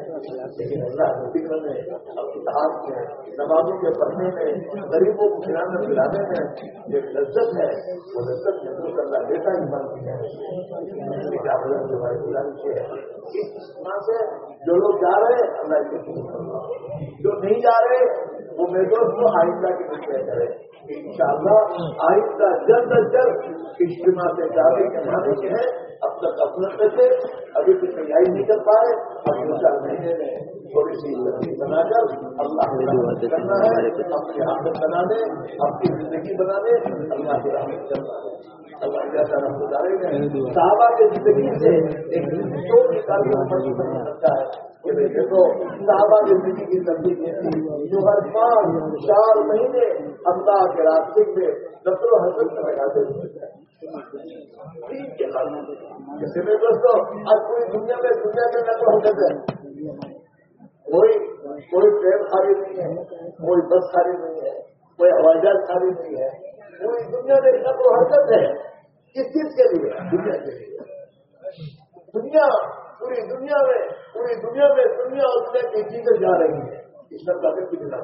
لیکن اللہ کے فکر میں اتحاد میں نمازوں کے پڑھنے میں غریبوں کو کھلانے پلانے میں جو لذت ہے وہ لذت میں جو اللہ دیتا ہی من کی ہے اس طرح سے جو لوگ جا رہے ہیں، اللہ کے جو نہیں جا رہے، وہ میرے دوست کو آئندہ کی فکر کرے ان شاء اللہ آئندہ جلد از جلد اجتماع سے جانے کے معنی کے ہیں اب تک اپنے سے ابھی کچھ تیاری نہیں کر پائے اب دو چار مہینے میں تھوڑی سی زندگی بنا کر اللہ کے رحمت کرنا ہے اپنی آمدن بنانے اپنی زندگی بنانے اللہ کے رحمت کرنا ہے۔ اللہ جیسا گزارے گا صحابہ کی زندگی سے ایک شور نکالنا مشہور سکتا ہے کہ صحابہ زندگی کی تبدیلی تھی جو ہر پانچ چار مہینے اللہ کے راستے میں نقل و حضرت میں لگاتے ہوئے جیسے میں دوستوں آج پوری دنیا میں دنیا کے نقل و حضرت ہے۔ کوئی کوئی ٹرین خالی نہیں ہے کوئی بس خالی نہیں ہے کوئی ہوائی جہاز خالی نہیں ہے پوری دنیا میں نقل و حرکت ہے کس چیز کے لیے، دنیا کے لیے۔ دنیا پوری دنیا میں، پوری دنیا میں دنیا اور دنیا کی چیزیں جا رہی ہیں۔ اس میں کا بھی ملا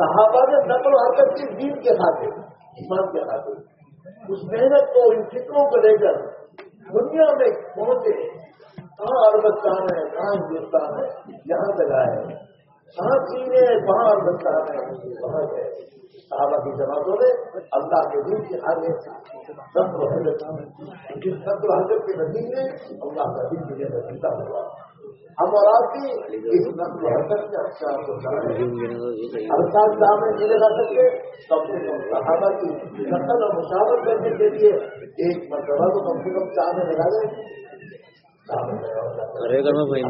صحابہ نے نقل و حرکت کی دین کے خاطر، ایمان کے خاطر۔ اس محنت کو، ان فکروں کو لے کر دنیا میں پہنچے، کہاں اربستان ہے، کہاں ہندوستان ہے، یہاں تک آئے ساتھ ہی میں باہر بنتا ہے وہاں ہے صحابہ کی جماعتوں نے اللہ کے دن کے آگے سب حضرت لیکن سب حضرت کے نتیجے اللہ کا دن مجھے نتیجہ ہوا ہم اور آپ بھی اس نقل حضرت سے اچھا ہر سال صاحب میں نہیں لگا سکتے کم سے کم صحابہ کی نقل اور مشاورت کرنے کے لیے ایک مرتبہ تو کم سے کم چار میں لگا دیں ખરેખર માં ભાઈ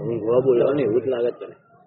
હું ગોવા બોલ્યો ને એવું જ લાગે છે તને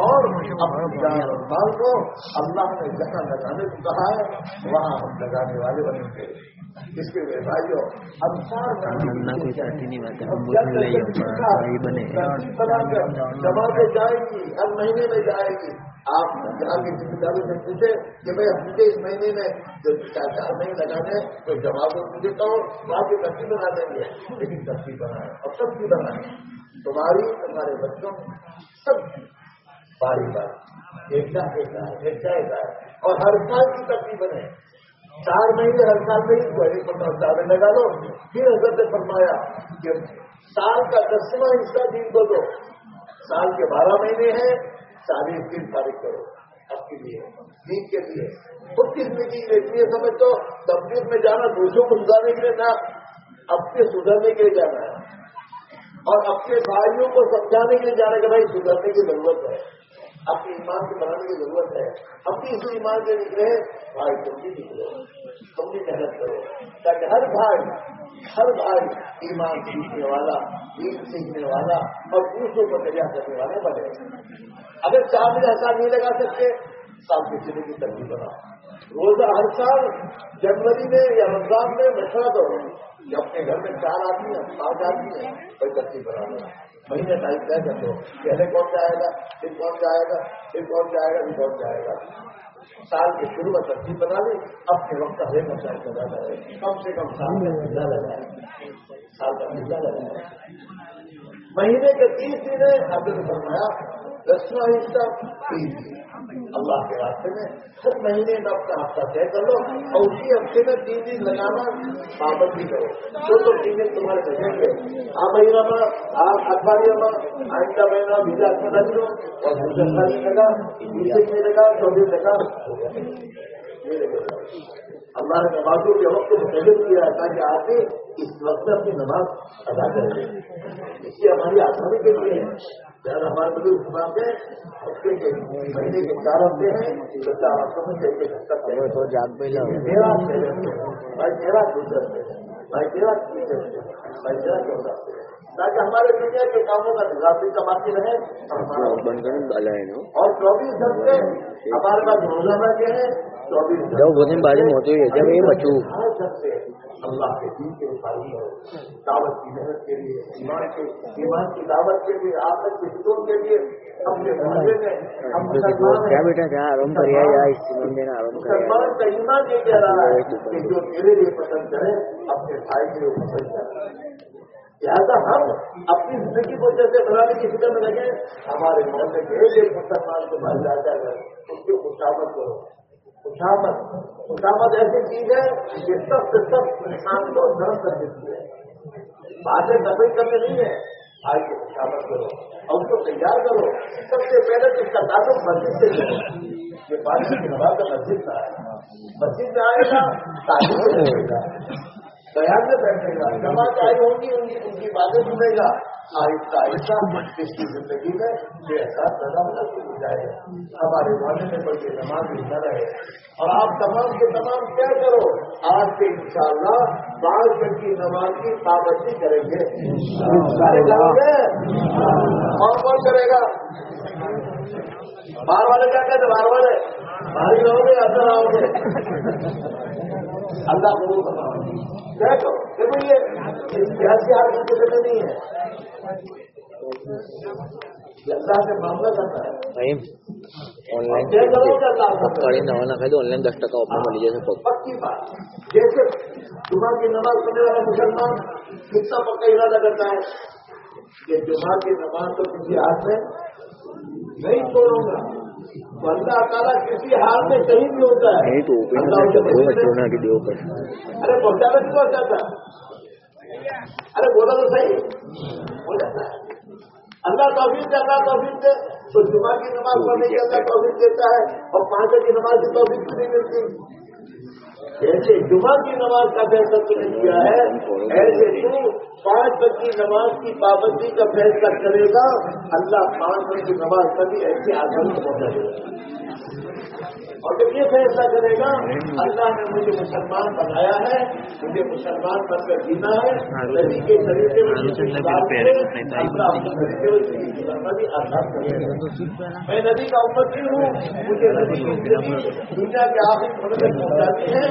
اور اقبال کو اللہ نے جہاں لگانے کو کہا ہے وہاں ہم لگانے والے بنے تھے اس کے لیے بھائیوں انسان بنے دبا جائے گی ہر مہینے میں جائے گی آپ یہاں کی ذمہ داری سے پوچھے کہ بھائی مجھے اس مہینے میں جو چار چار مہینے لگانے تو جماعتوں کو دیتا ہوں وہاں کی ترقی بنا دیں گے۔ لیکن ترقی بنائے اور سب کی بنائے تمہاری، تمہارے بچوں سب کی باری باری ایک ایک ہے ایک ایک ہے اور ہر سال کی ترقی بنے۔ چار مہینے ہر سال میں ہی ایک پندرہ سال میں لگا لو۔ پھر حضرت نے فرمایا کہ سال کا دسواں حصہ دن کو دو سال کے بارہ مہینے ہیں چالیس دن فارغ کرو اب کے لیے دین کے لیے۔ خود کی زندگی میں اس لیے سمجھ تو تبدیل میں جانا، دوسروں کو سدھارنے کے لیے نہ اپنے سدھرنے کے لیے جانا ہے۔ اور اپنے بھائیوں کو سمجھانے کے لیے جانا کہ بھائی سدھرنے کی ضرورت ہے۔ اپنے ایمان کو بنانے کی ضرورت ہے۔ اپنی اس ایمان سے نکلے بھائی، تم بھی نکلو تم بھی محنت کرو۔ تاکہ ہر بھائی ہر بھائی ایمان سیکھنے والا، دین سیکھنے والا اور دوسروں کو تیار کرنے والا بنے۔ اگر چار میں ایسا نہیں لگا سکتے سال کے چلے کی ترقی بناؤ۔ روزہ ہر سال جنوری میں یا رمضان میں مشورہ کرو کہ اپنے گھر میں چار آدمی ہیں پانچ آدمی ہیں، کوئی ترقی بنا لو مہینے ٹائم طے کر دو پہلے کون جائے گا، پھر کون جائے گا، پھر کون جائے گا، پھر کون جائے گا۔ سال کے شروع میں ترتیب بنا اب کے وقت ہر ایک مسائل پیدا کرے کم سے کم سال کا مہینہ لگائے سال کا مہینہ لگائے مہینے کے تیس دن ہے، حضرت نے فرمایا دسواں حصہ تیس دن اللہ کے راستے میں ہر مہینے میں اپنا ہفتہ طے کر لو اور اسی ہفتے میں تین دن لگانا پابندی کرو دو تو تین دن تمہارے بچیں گے آ مہینہ میں آپ اٹھارہ میں آئندہ مہینہ بیجا میں لگ لو اللہ نے نمازوں کے وقت کو متحد کیا تاکہ آ کے اس وقت اپنی نماز ادا کر لیں اس سے ہماری آسانی کے لیے جہاں ہمارے بزرگ گھماتے ہفتے کے مہینے کے چار ہفتے ہیں تو چار ہفتوں میں ایک ایک ہفتہ میرا بھائی میرا دوسرا بھائی میرا تیسرے بھائی میرا چوتھا تاکہ ہمارے دنیا کے کاموں کا نظام بھی کماتی رہے۔ اور چوبیس گھنٹے ہمارے پاس روزانہ کے ہیں۔ جب وہ دن بارے میں ہوئی ہے جب یہ بچو۔ اللہ کے دین کے دعوت محنت کے لیے ایمان کے کی دعوت کے لیے آپس کے حصوں کیا بیٹا آرام آرام کا ایمان رہا ہے جو میرے لیے پسند کرے اپنے بھائی کے لیے پسند کرے۔ لہٰذا ہم اپنی زندگی کو جیسے بنانے کی فکر میں لگے ہمارے محلے کے ایک مسلمان کو بھائی جاتا ہے اس کی کرو۔ خوشامد خوشامد ایسی چیز ہے کہ سب سے سب انسان کو نرم کر دیتی ہے۔ باتیں دفعی کرنے نہیں ہے بھائی کی خوشامد کرو۔ اور اس کو تیار کرو۔ سب سے پہلے تو اس کا تعلق مسجد سے کرو۔ یہ بارش کی نماز کا مسجد کا ہے مسجد میں آئے گا تعلیم سے رہے گا۔ بیان میں بیٹھے گا۔ جماعت آئی ہوگی، ان کی ان کی باتیں سنے گا۔ آہستہ آہستہ اس کی زندگی میں یہ احساس پیدا ہونا شروع ہو جائے گا۔ ہمارے معاملے میں یہ نماز بھی نہ رہے اور آپ تمام کے تمام کیا کرو؟ آج سے انشاءاللہ بال گھر کی نماز کی پابندی کریں گے۔ سارے کون کون کرے گا؟ باہر والے کیا کہتے باہر والے۔ باہر رہو گے اندر آؤ گے؟ اللہ کو دیکھو یہ سیاسی آدمی کے لیے نہیں ہے۔ اللہ ہاں، بات۔ کی نماز پڑھنے والا مسلمان کتنا پکا ارادہ کرتا ہے کہ جمعہ کی نماز تو کسی ہاتھ میں نہیں چھوڑوں گا۔ بندہ تعالیٰ کسی حال میں کہیں بھی ہوتا ہے. تو ارے پہنچانا کیوں پہنچاتا ارے بولا تو صحیح۔ ہو جاتا اللہ توفیق سے اللہ توفیق سے تو جمعہ کی نماز پڑھنے کی اللہ توفیق دیتا ہے اور پانچ کی نماز کی توفیق بھی نہیں ملتی جیسے جمعہ کی نماز کا فیصلہ تو نے کیا ہے، ایسے تو پانچ بج کی نماز کی پابندی کا فیصلہ کرے گا، اللہ پانچ بج کی نماز کا بھی ایسے آگے پہنچائے گا اور جب یہ فیصلہ کرے گا اللہ نے مجھے مسلمان بنایا ہے مجھے مسلمان بن کر جینا ہے نبی کے طریقے میں آزاد میں نبی کا امت نہیں ہوں مجھے نبی دنیا کے آخر مدد پہنچاتی ہے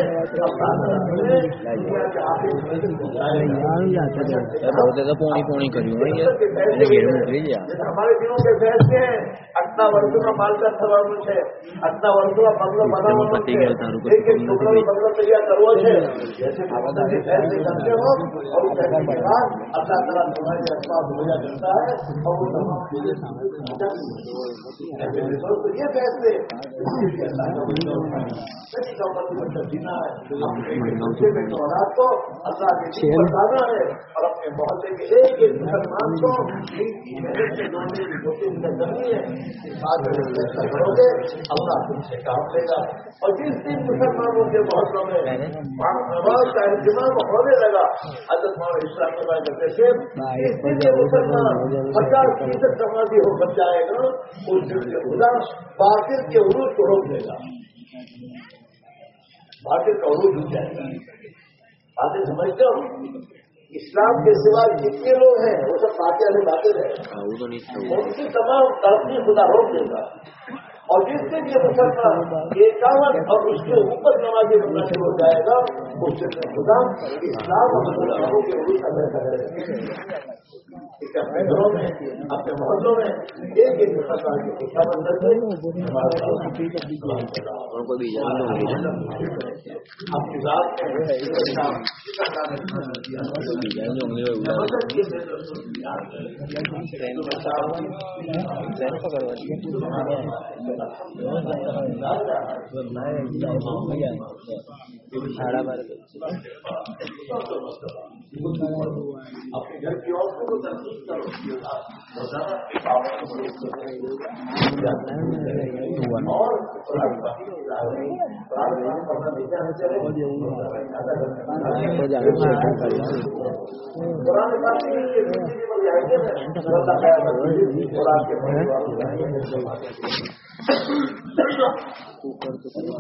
ہمارے دنوں کے فیصلے ہیں اٹنا ورگوں کا مال کا سوال مجھ ہے اٹنا જેમાં પટેગા તારું اور اپنے محلے کے ایک ایک مسلمان کو ہے اللہ سے کام لے گا۔ اور جس دن مسلمانوں کے محسوس میں ہونے لگا حضرت محمد اسلام کے اس دن سے مسلمان پچاس فیصد سماجی ہو بچ جائے گا اس دن کے خدا باطل کے عروج کو روک دے گا۔ باطل کا عروج ہو جائے گا۔ باتیں سمجھتا ہوں؟ اسلام کے سوا جتنے لوگ ہیں وہ سب باتیں باتیں ہیں۔ ان کی تمام ترقی خدا روک دے گا۔ اور جس سے یہ مسلمان ایکاون اور اس کے اوپر نماز بننا شروع ہو جائے گا، اس سے خدا اسلام اور مسلمانوں کے عروج ادا کرے اپنے گھروں میں اپنے محلوں میں ایک ایک گھر کی اور tapi kalau kita bersalah bahwa kemudian orang orang pasti orang pernah bicara cara ada orang pasti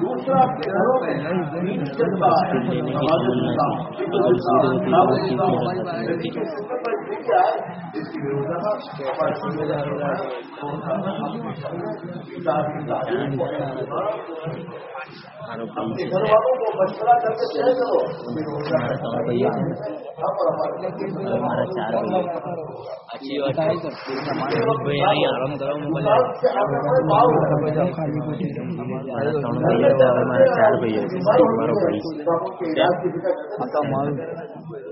دوسرا گھروں میں کیا ہے گھر والوں کو مشورہ کر کے چار اچھی چار بھائی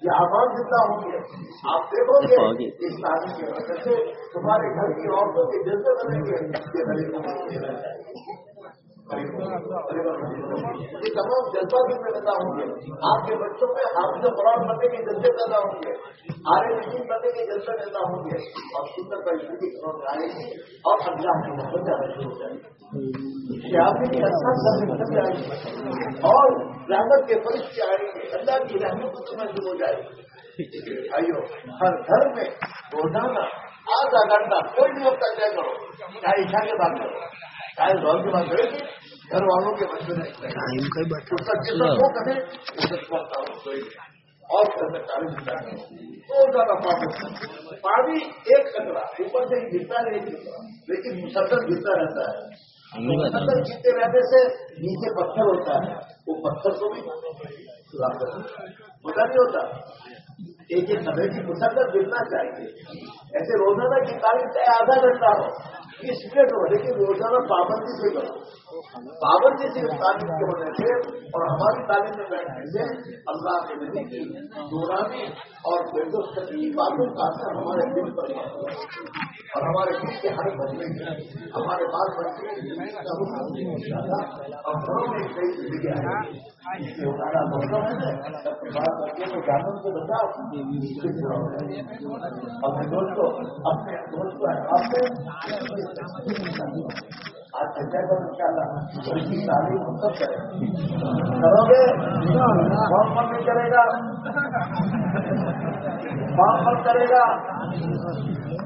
یہ آباد زندہ ہوں گے آپ دیکھو گے، اس تعلیم کے وجہ سے تمہارے گھر کی عورتوں کے جذبے بنیں گے یہ تمام جذبہ بھی پیدا ہوں گے۔ آپ کے بچوں میں آپ جو قرآن پڑھنے کے جذبے پیدا ہوں گے۔ آرے نشین پڑھنے کے جذبے پیدا ہوں گے۔ اور سندر پریشانی کی طرف آئے گی۔ اور اللہ کی محبت زیادہ شروع ہو جائے گی۔ شیافی کی اچھا سب آئے گی۔ اور رحمت کے فرشتے آئے گی۔ اللہ کی رحمت کو سمجھ ہو جائے گی۔ بھائیو، ہر گھر میں روزانہ آدھا گھنٹہ کوئی بھی وقت طے کرو۔ چاہے عشاء کے بعد کرو۔ شاید والوں کے مشورے گھر والوں کے مشورے اور گھر میں چالیس دو زیادہ پانی پانی ایک خطرہ اوپر سے گرتا نہیں گرتا لیکن مسلسل گرتا رہتا ہے۔ مسلسل گرتے رہنے سے نیچے پتھر ہوتا ہے۔ وہ پتھر کو بھی مزہ نہیں ہوتا ایک ایک سمے کی مسلسل گرنا چاہیے۔ ایسے روزانہ کی تاریخ چاہے آدھا گھنٹہ ہو۔ کس کے روزے کی روزانہ پابندی سے کرو۔ پابندی سے تعلیم کے ہونے سے اور ہماری تعلیم میں بیٹھنے سے اللہ کے نبی کی دورانی اور بےدوستی معلوم کا اثر ہمارے دل پر اور ہمارے دل کے ہر بچے ہمارے بال بچے اور گھروں میں کئی زندگی جانور اپنے دوست کو اپنے دوست کو آج چلے پر ان شاء اللہ تو کی تعلیم ہم سب کریں کرو گے؟ فارم فن نہیں کرے گا۔ فارم فن کرے گا۔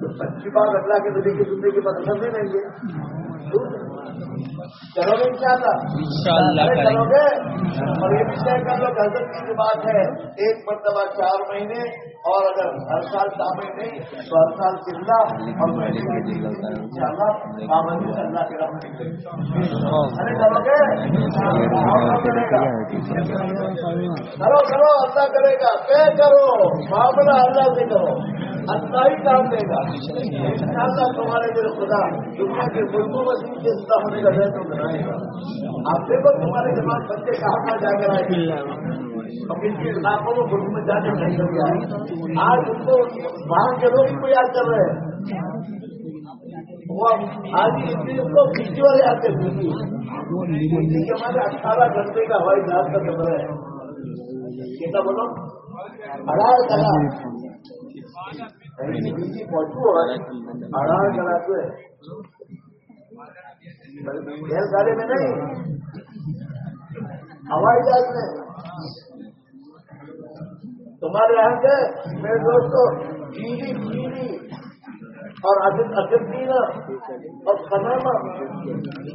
تو سچی بات اللہ کے نبی کے سننے کے بعد اثر نہیں گے۔ کرو گے ان شاء اللہ کرو گے۔ اور یہ بھی طے کر لو حضرت کی بات ہے ایک مرتبہ چار مہینے اور اگر ہر سال چار نہیں تو ہر سال چلنا اور مہینے کے لیے ان شاء اللہ اللہ کے راہ ارے کرو گے۔ کرو کرو اللہ کرے گا۔ طے کرو۔ معاملہ اللہ سے کرو۔ اللہ ہی کام دے گا تمہارے میرے خدا۔ دنیا کے ملکوں میں کے سدا ہونے کا بہتر بنائے گا آپ دیکھو تمہارے دماغ بچے کہاں کہاں جا کر آئے ان کے کو ملک میں جا نہیں کر گیا آج ان کو باہر کے لوگ کو یاد کر رہے ہیں۔ آج ان کو کھینچنے والے آتے ہیں۔ ہمارے اٹھارہ گھنٹے کا ہوائی جہاز کا خبر ہے۔ کیسا بولو؟ اٹھارہ آرام کراتے ریل گاڑی میں نہیں ہوائی جہاز میں تمہارے یہاں سے میرے دوستوں چینی چینی اور ارجنٹینا اور سنانا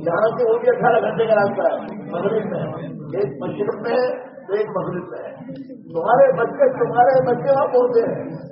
جہاں سے وہ بھی اٹھارہ گھنٹے کا راستہ ہے مغرب میں ایک مشرق میں ایک مغرب میں تمہارے بچے تمہارے بچے وہاں پہنچے ہیں۔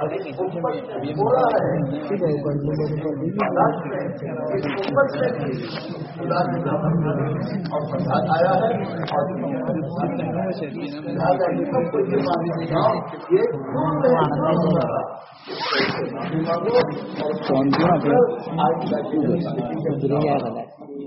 اگر اور فساد آیا ہے۔ اور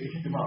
اجتماع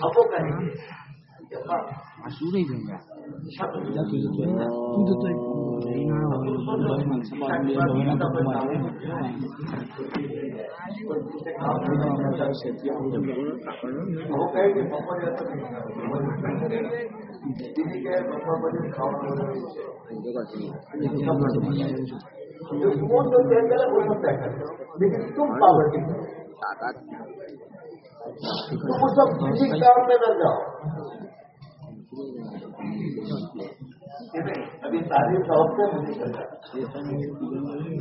好不可以 لیکن تم سب کسی جاؤ ابھی تعلیم کا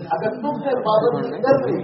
اگر تم سے پابندی کر رہی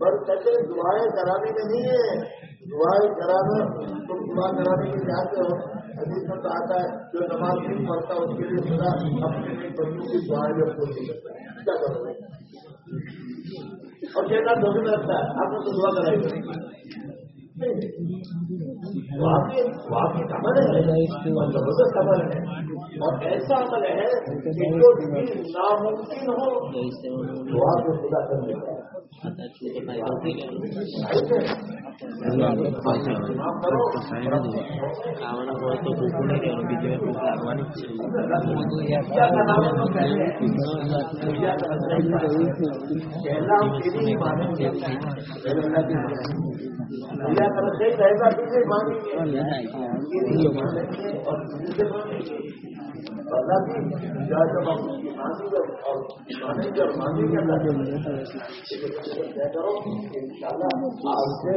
برکت دعائیں کرانے میں نہیں ہے دعائیں کرانا، تم دعا کرانے کے چاہتے ہو۔ ابھی تک آتا ہے، جو نماز نہیں پڑھتا، اس کے لیے خدا اپنے بچوں کی دعائیں میں پوری کرتا ہے۔ کیا کرو؟ اور کہنا دھوکہ لگتا ہے، آپ نے تو دعا کرائی۔ وہاں کی ہے زبردست عمل ہے اور ایسا عمل ہے کہ جو ناممکن ہو دعا کو پورا کر دیتا ہے جلد سے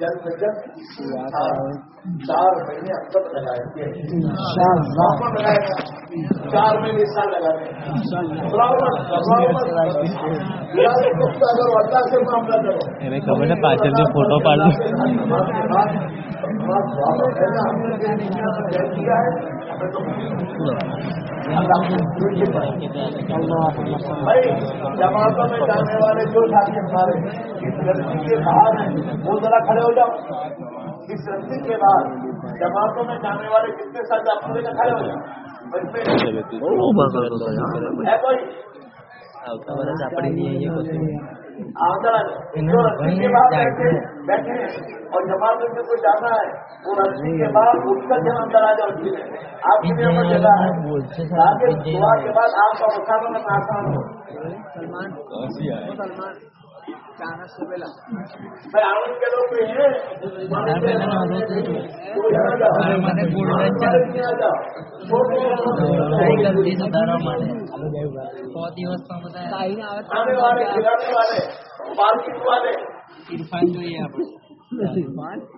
جلد چار مہینے لگائے چار مہینے سال لگائے اگر اللہ سے معاملہ کرو خبر ہے پاس جلدی فوٹو پاڑ جماعتوں میں جانے والے جو ساتھی ہمارے اس رسی کے بعد ہیں وہ ذرا کھڑے ہو جاؤ اس رسی کے بعد جماعتوں میں جانے والے کتنے ساتھی آپ کھڑے ہو جاؤ ખબર જ આપણી اور جماعت میں کوئی جانا ہے وہ رسی کے بعد آپ کی بعد آپ کا مسافر میں آسان ہو سلمان چانا سے ملا بہت دیوس والے والے جو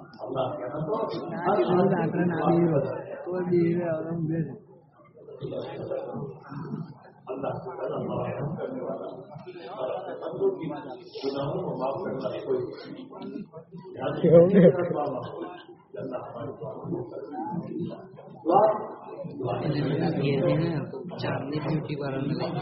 اللہ گناہوں کو معاف کرنا کوئی চাঁদনি বিউটি বাড়ানো লাগে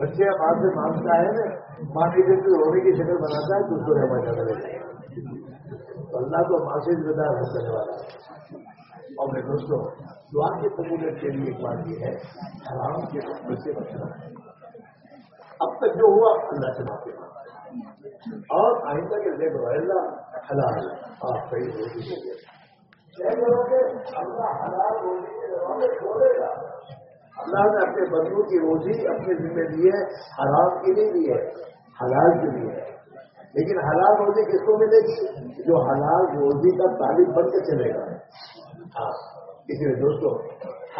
بچے اب آپ سے مانگتا ہے نا ماں کے جیسے ہونے کی شکل بناتا ہے، تو اس کو رحما جاتا ہے اللہ کو ماں سے جدا حل کرنے والا ہے۔ اور میرے دوستوں دعا کی قبولیت کے لیے ایک بات یہ ہے، حرام کے بچے بچنا۔ ہے اب تک جو ہوا، اللہ سے معافی اور آئندہ کے لیے اللہ حلال آپ صحیح ہوگی اللہ حلال ہوگی چھوڑے گا۔ اللہ نے اپنے بندوں کی روزی اپنے ذمہ دی ہے حرام کے لیے دی ہے، حلال کے لیے ہے۔ لیکن حلال روزی کس کو ملے گی؟ جو حلال روزی کا تعلیم بن کے چلے گا۔ ہاں اس لیے دوستوں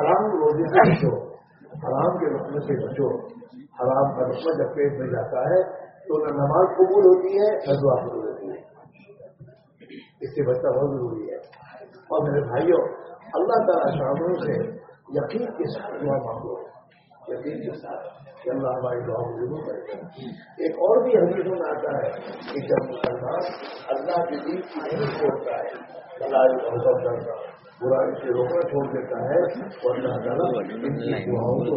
حرام روزی سے بچو۔ حرام کے رقم سے بچو۔ حرام کا رقم جب پیٹ میں جاتا ہے تو نہ نماز قبول ہوتی ہے، نہ دعا قبول ہوتی ہے۔ اس سے بچنا بہت ضروری ہے۔ اور میرے بھائیوں، اللہ تعالیٰ شاموں سے یقین کے ساتھ دعا مانگو۔ یقین کے ساتھ کہ اللہ ہماری دعاؤں ضرور کرے۔ ہیں ایک اور بھی حدیثوں میں آتا ہے کہ جب مسلمان اللہ کے دین کی نہیں چھوڑتا ہے، اللہ محبت کرتا برائی سے روکنا چھوڑ دیتا ہے اور اللہ تعالیٰ دعاؤں کو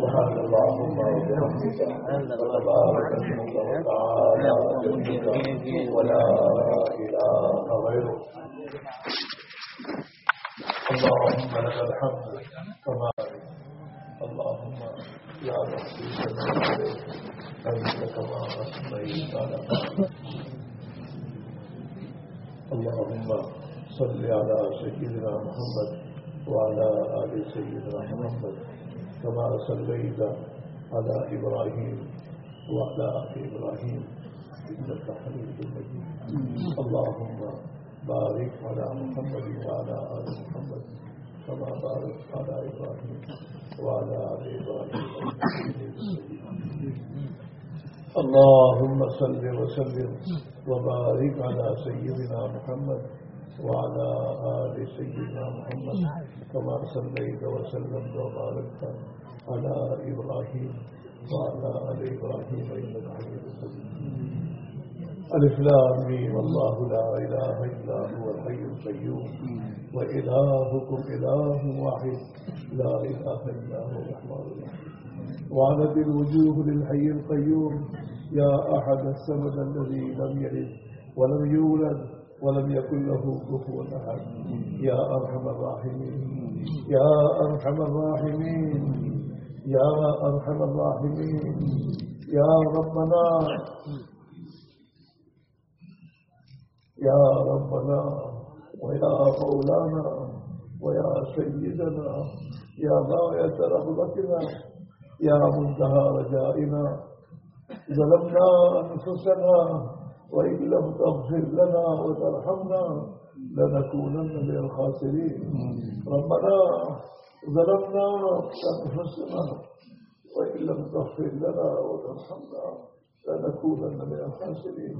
سبحان الله وبحمده تبارك اسمك وتعالى. جدك ولا اله غيرك اللهم لك الحمد كما اللهم يا ربي أنت كما أصليت على اللهم صل على سيدنا محمد. وعلى آل سيدنا محمد. كما صليت على إبراهيم وعلى إبراهيم إنك حميد مجيد. اللهم بارك على محمد وعلى آل محمد كما باركت على إبراهيم وعلى آل إبراهيم اللهم صل وسلم وبارك على سيدنا محمد وعلى آل سيدنا محمد كما صليت وسلم وباركت على إبراهيم وعلى آل إبراهيم إنك حميد مجيد. ألف لام ميم الله لا إله إلا هو الحي القيوم وإلهكم إله واحد لا إله إلا هو الرحمن الرحيم. وعنت الوجوه للحي القيوم يا أحد السمد الذي لم يلد ولم يولد ولم يكن له كفوا أحد. يا أرحم الراحمين. يا أرحم الراحمين. يا أرحم الراحمين. يا ربنا. يا ربنا. ويا مولانا. ويا سيدنا. يا غاية رغبتنا. يا منتهى رجائنا. ظلمنا أنفسنا. وإن لم تغفر لنا وترحمنا لنكونن من الخاسرين. ربنا ظلمنا أنفسنا وإن لم تغفر لنا وترحمنا لنكونن من الخاسرين.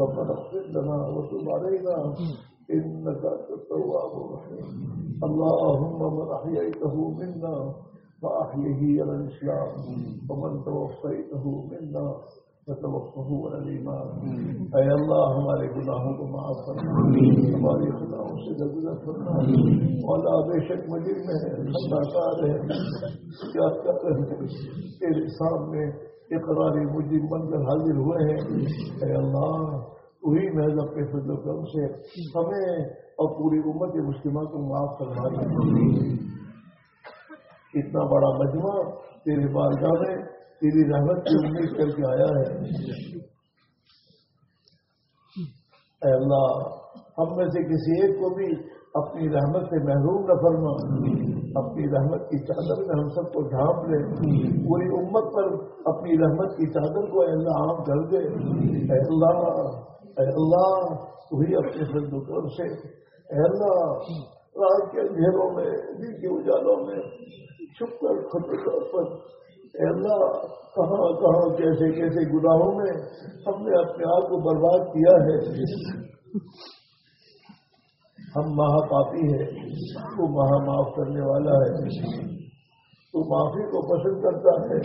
ربنا اغفر لنا وتب علينا إنك أنت التواب الرحيم. اللهم من أحييته منا فأحيه على الإسلام ومن توفيته منا فتوفه على ہمارے گناہوں کو معاف کرنا ہماری گناہوں سے درگزر کرنا مولا بے شک مجھے میں ہے، خطاکار ہے. کیا کر رہے ہیں؟ تیرے سامنے اقراری مجھے بن کر حاضر ہوئے ہیں. اے اللہ وہی محض اپنے فضل و کرم سے ہمیں اور پوری امت مسلمہ کو معاف کرنا اتنا بڑا مجمع تیرے بارگاہ میں تیری رحمت کی امید کر کے آیا ہے۔ اے اللہ، ہم میں سے کسی ایک کو بھی اپنی رحمت سے محروم نہ فرما۔ اپنی رحمت کی چادر میں ہم سب کو ڈھانپ لے۔ پوری امت پر اپنی رحمت کی چادر کو اے اللہ عام کر دے۔ اے اللہ اے اللہ وہی اپنے سر سے۔ اے اللہ، رات کے اندھیروں میں دن کے اجالوں میں چھپ کر کھٹے طور پر اے اللہ، کہاں کہاں، کیسے کیسے گناہوں میں ہم نے اپنے آپ کو برباد کیا ہے؟ ہم مہا پاپی ہے تو مہا معاف کرنے والا ہے۔ تو معافی کو پسند کرتا ہے۔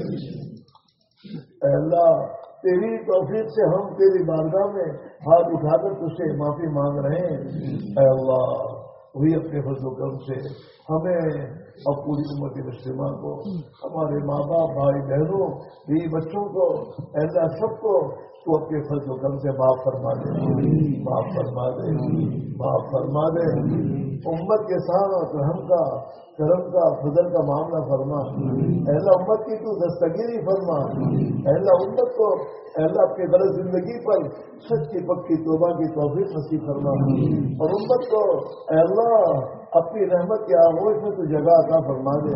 اے اللہ، تیری توفیق سے ہم تیری بارگاہ میں ہاتھ اٹھا کر تجھ سے معافی مانگ رہے ہیں۔ اے اللہ وہی اپنے فضل و کرم سے ہمیں اور پوری امت مسلمہ کو، ہمارے ماں باپ بھائی بہنوں، بیوی بچوں کو ایسا سب کو تو اپنے فضل و کرم سے معاف فرما دے۔ معاف فرما دے۔ معاف فرما دے۔ امت کے ساتھ رحم کا کرم کا فضل کا معاملہ فرما۔ اہلا امت کی تو دستگیری فرما۔ اہلا امت کو اہلا اپنی غلط زندگی پر سچی پکی توبہ کی توفیق نصیب فرما۔ اور امت کو اہلا اپنی رحمت کے آغوش میں تو جگہ عطا فرما دے۔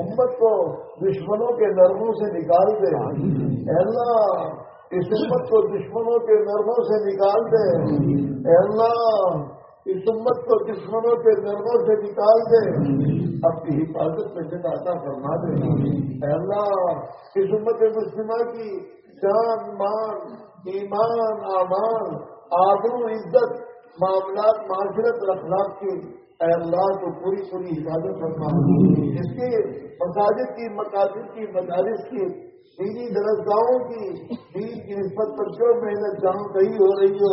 امت کو دشمنوں کے نرموں سے نکال دے۔ اہلا اس امت کو دشمنوں کے نرموں سے نکال دے۔ اہلا اس امت کو دشمنوں کے نرموں سے نکال دے۔ اپنی حفاظت میں جگہ عطا فرما دے۔ اللہ اس امت مسلمہ کی جان مان ایمان امان آبرو عزت معاملات معاشرت اخلاق کی اے اللہ کو پوری پوری حفاظت کرنا اس کے مساجد کی مقاصد کی مدارس کی دینی درسگاہوں کی دین کی نسبت پر جو محنت جہاں کہیں ہو رہی ہو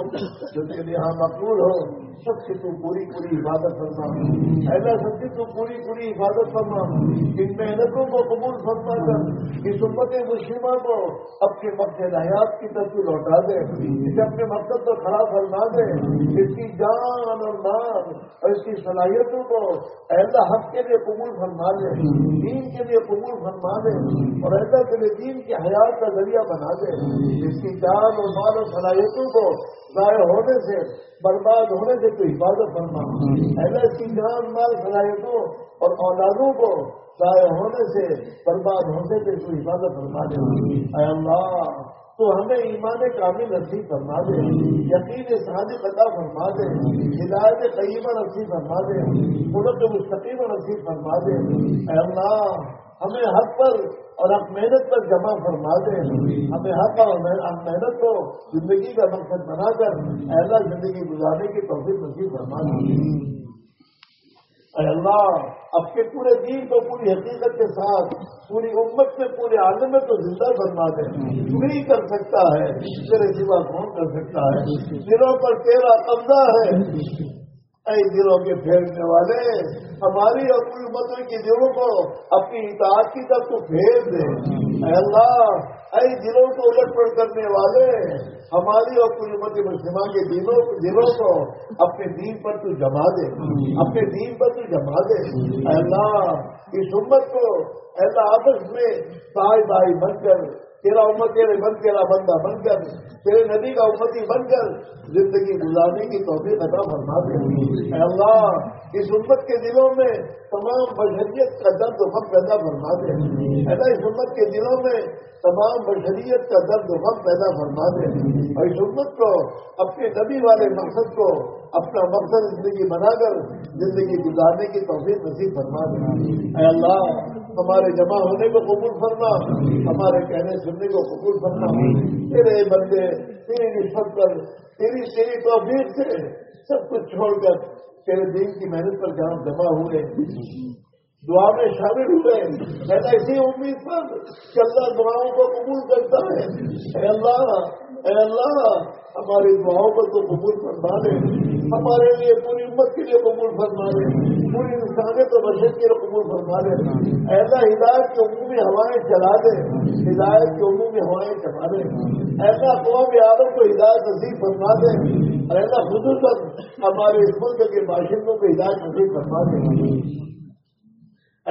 جو کے لیے یہاں مقبول ہو۔ سب سے تو پوری پوری حفاظت کرنا ایسا سب سے تو پوری پوری حفاظت کرنا ان محنتوں کو قبول فرما کر، اس امت مسلمہ کو اپنے مقصد حیات کی طرف لوٹا دے۔ اسے اپنے مقصد کو کھڑا فرما دے۔ اس کی جان اور مان اور اس کی صلاحیتوں کو ایسا حق کے لیے قبول فرما دے۔ دین کے لیے قبول فرما دے۔ اور ایسا کے لیے دین کی حیات کا ذریعہ بنا دے۔ اس کی جان اور مال و صلاحیتوں کو ضائع ہونے سے، برباد ہونے سے تو حفاظت فرما۔ ایسا اس کی جان مال صلاحیتوں اور اولادوں کو ضائع ہونے سے، برباد ہونے سے تو حفاظت فرما دے۔ اے اللہ، تو ہمیں ایمان کامل نصیب فرما دے۔ یقین صادق عطا فرما دے۔ ہدایت قیمہ نصیب فرما دے۔ ملک مستقیم نصیب فرما دے۔ اے اللہ، ہمیں حق پر اور ہم محنت پر جمع فرما دے ہمیں حق اور محنت کو زندگی کا مقصد بنا کر ایسا زندگی گزارنے کی توفیق نصیب فرما دے اے اللہ اب کے پورے دین کو پوری حقیقت کے ساتھ، پوری امت میں، پورے عالم میں تو زندہ فرما دے تو ہی کر سکتا ہے، تیرے سوا کون کر سکتا ہے؟ دلوں پر تیرا قبضہ ہے۔ اے دلوں کے پھیرنے والے، ہماری اور پوری امتوں کی دلوں کو، اپنی اطاعت کی طرف تو پھیر دے۔ اے اللہ اے دلوں کو الٹ پلٹ کرنے والے، ہماری اور پوری امت مسلمان کے دلوں دلوں کو اپنے دین پر تو جما دے۔ اپنے دین پر تو جما دے۔ اے اللہ، اس امت کو ایسا آپس میں بھائی بھائی بن کر تیرا امت تیرے بن تیرا بندہ بن کر، تیرے نبی کا امتی بن کر زندگی گزارنے کی توفیق عطا فرما دے۔ اے اللہ، اس امت کے دلوں میں تمام بشریت کا درد و پیدا فرما دے۔ ایسا اس امت کے دلوں میں تمام بشریت کا درد و پیدا فرما دے۔ اور اس امت کو، اپنے نبی والے مقصد کو اپنا مقصد زندگی بنا کر زندگی گزارنے کی توفیق نصیب فرما دے۔ اے اللہ ہمارے جمع ہونے کو قبول فرما ہمارے کہنے سننے کو قبول فرما۔ تیرے بندے تیری نسبت پر تیری تیری توفیق سے سب کچھ چھوڑ کر تیرے دین کی محنت پر جہاں جمع ہوئے دعا میں شامل ہوئے ایسا اسی امید پر کہ اللہ دعاؤں کو قبول کرتا ہے۔ اے اللہ اے اللہ ہماری دعاؤں کو تو قبول فرما دے۔ ہمارے لیے، پوری امت کے لیے قبول فرما لے۔ پوری انسانیت و بشر کے لیے قبول فرما لے۔ ایسا ہدایت کی عمومی ہوائیں چلا دے۔ ہدایت کی عمومی ہوائیں چلا دے۔ ایسا قوم عالم کو ہدایت نصیب فرما دے۔ ایسا خصوصاً ہمارے اس ملک کے باشندوں کو ہدایت نصیب فرما دے۔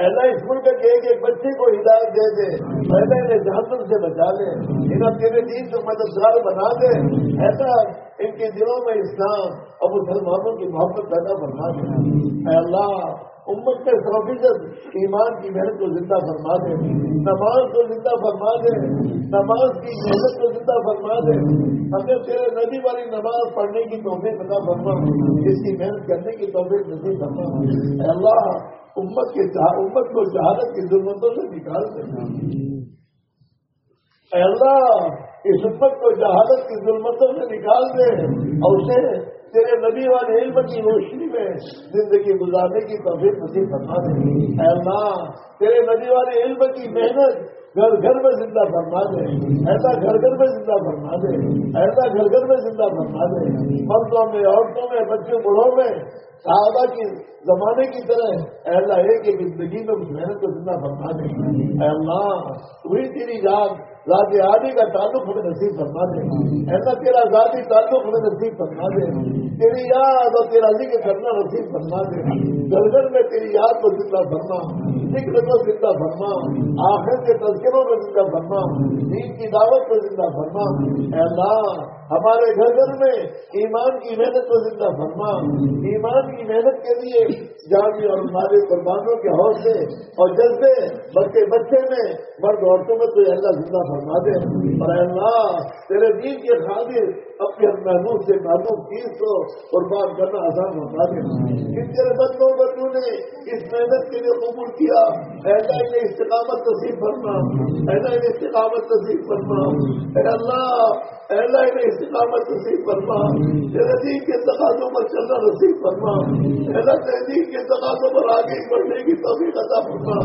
ایسا اس ملک کے ایک ایک بچے کو ہدایت دے دے پہلے انہیں جہنم سے بچا لے۔ انہیں تیرے دین کو مددگار مطلب بنا دے۔ ایسا ان کے دلوں میں اسلام اور مسلمانوں کی محبت پیدا بنا دے۔ اے اللہ امت کے سو ایمان کی محنت کو زندہ فرما دے، نماز کو زندہ فرما دے، نماز کی محنت کو زندہ فرما دے ہمیں تیرے نبی والی نماز پڑھنے کی توفیق پتا فرما، اس کی محنت کرنے کی توفیق نصیب فرما۔ اے اللہ، امت کے امت کو شہادت کی ضرورتوں سے نکال دے۔ اے اللہ، اس امت کو جہادت کی ظلمتوں سے نکال دے اور اسے تیرے نبی والے علم کی روشنی میں زندگی گزارنے کی توفیق نصیب فرما دے۔ اے اللہ، تیرے نبی والے علم کی محنت گھر گھر میں زندہ فرما دے۔ ایسا گھر گھر میں زندہ فرما دے۔ ایسا گھر گھر میں زندہ فرما دے۔ مردوں میں، عورتوں میں، بچوں بڑھوں میں، صحابہ کی زمانے کی طرح اے اللہ، ایک ایک زندگی میں محنت کو زندہ فرما دے۔ اے اللہ وہی تیری یاد ذاتی آدمی کا تعلق ہمیں نصیب فرما دے۔ ایسا تیرا ذاتی تعلق ہمیں نصیب فرما دے۔ تیری یاد اور تیرا ذکر کرنا نصیب فرما دے۔ گھر میں تیری یاد کو زندہ فرما۔ ذکر کو زندہ فرما۔ آخر کے تذکروں میں زندہ فرما۔ دین کی دعوت کو زندہ فرما۔ اللہ ہمارے گھر گھر میں ایمان کی محنت کو زندہ فرما ایمان کی محنت کے لیے جامع اور ہمارے قربانوں کے حوصلے اور جذبے بچے بچے میں، مرد عورتوں میں تو اللہ زندہ فرما دے۔ اور اللہ، تیرے دین کے خاطر اپنے محبوب سے محبوب چیز کو قربان کرنا آسان فرما دے جن تیرے بندوں کو تو نے اس محنت کے لیے قبول کیا ایسا انہیں استقامت تصیب فرما۔ ایسا انہیں استقامت تصیب فرما۔ اے اللہ ایسا انہیں استقامت نصیب فرما۔ تیرے دین کے تقاضوں پر چلنا نصیب فرما۔ ایسا تیرے دین کے تقاضوں پر آگے بڑھنے کی توفیق عطا فرما۔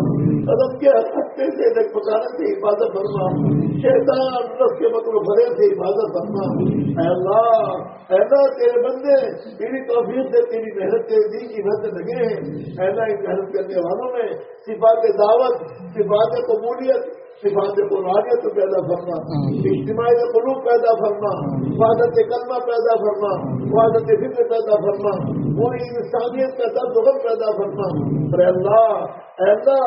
قدم کے ہٹے سے ایک پکانے سے حفاظت فرما۔ شیطان نفس کے مطلب بھرے سے حفاظت فرما۔ اے اللہ ایسا تیرے بندے تیری توفیق سے تیری محنت تیرے کی محنت لگے ہیں۔ ایسا ان محنت کرنے والوں میں صفات دعوت، صفات قبولیت صفات قرآنیت پیدا فرما اجتماعی قلوب پیدا فرما وحدت کلمہ پیدا فرما وحدت فکر پیدا فرما پوری انسانیت کا غم پیدا فرما۔ اے اللہ اے اللہ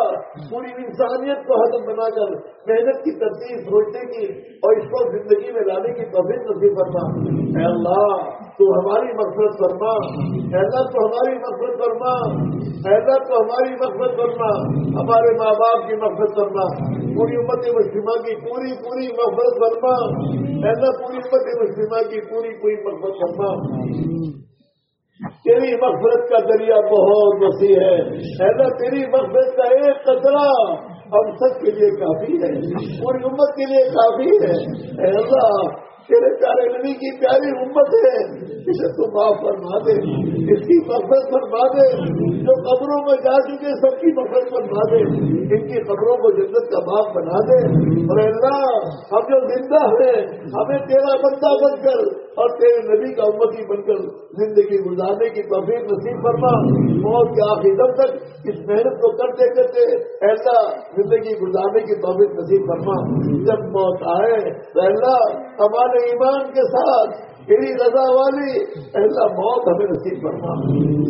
پوری انسانیت کو حضرت بنا کر محنت کی ترتیب سوچنے کی اور اس کو زندگی میں لانے کی توفیق نصیب فرما۔ اے اللہ تو ہماری مقصد فرما۔ اے اللہ، تو ہماری مقصد فرما۔ اے اللہ، تو ہماری مقصد فرما۔ ہمارے ماں باپ کی مقصد فرما۔ پوری امت مسلمہ کی پوری پوری مقصد فرما۔ اے اللہ، پوری امت مسلمہ کی پوری پوری مقصد فرما۔ تیری مغفرت کا دریا بہت وسیع ہے۔ ایسا تیری مغفرت کا ایک قطرہ ہم سب کے لیے کافی ہے۔ پوری امت کے لیے کافی ہے۔ اللہ تیرے پیارے نبی کی پیاری امت ہے، اسے تو معاف فرما دے اس کی مقصد فرما دے، جو قبروں میں جا چکے سب کی مقصد فرما دے، ان کی قبروں کو جنت کا باپ بنا دے۔ اور اللہ، ہم جو زندہ ہیں، ہمیں تیرا بندہ بن کر اور تیرے نبی کا امتی بن کر زندگی گزارنے کی توفیق نصیب فرما۔ موت کے آخری دم تک اس محنت کو کرتے کرتے ایسا زندگی گزارنے کی توفیق نصیب فرما۔ جب موت آئے تو اللہ ہمارے ایمان کے ساتھ تیری رضا والی ایسا موت ہمیں نصیب فرما۔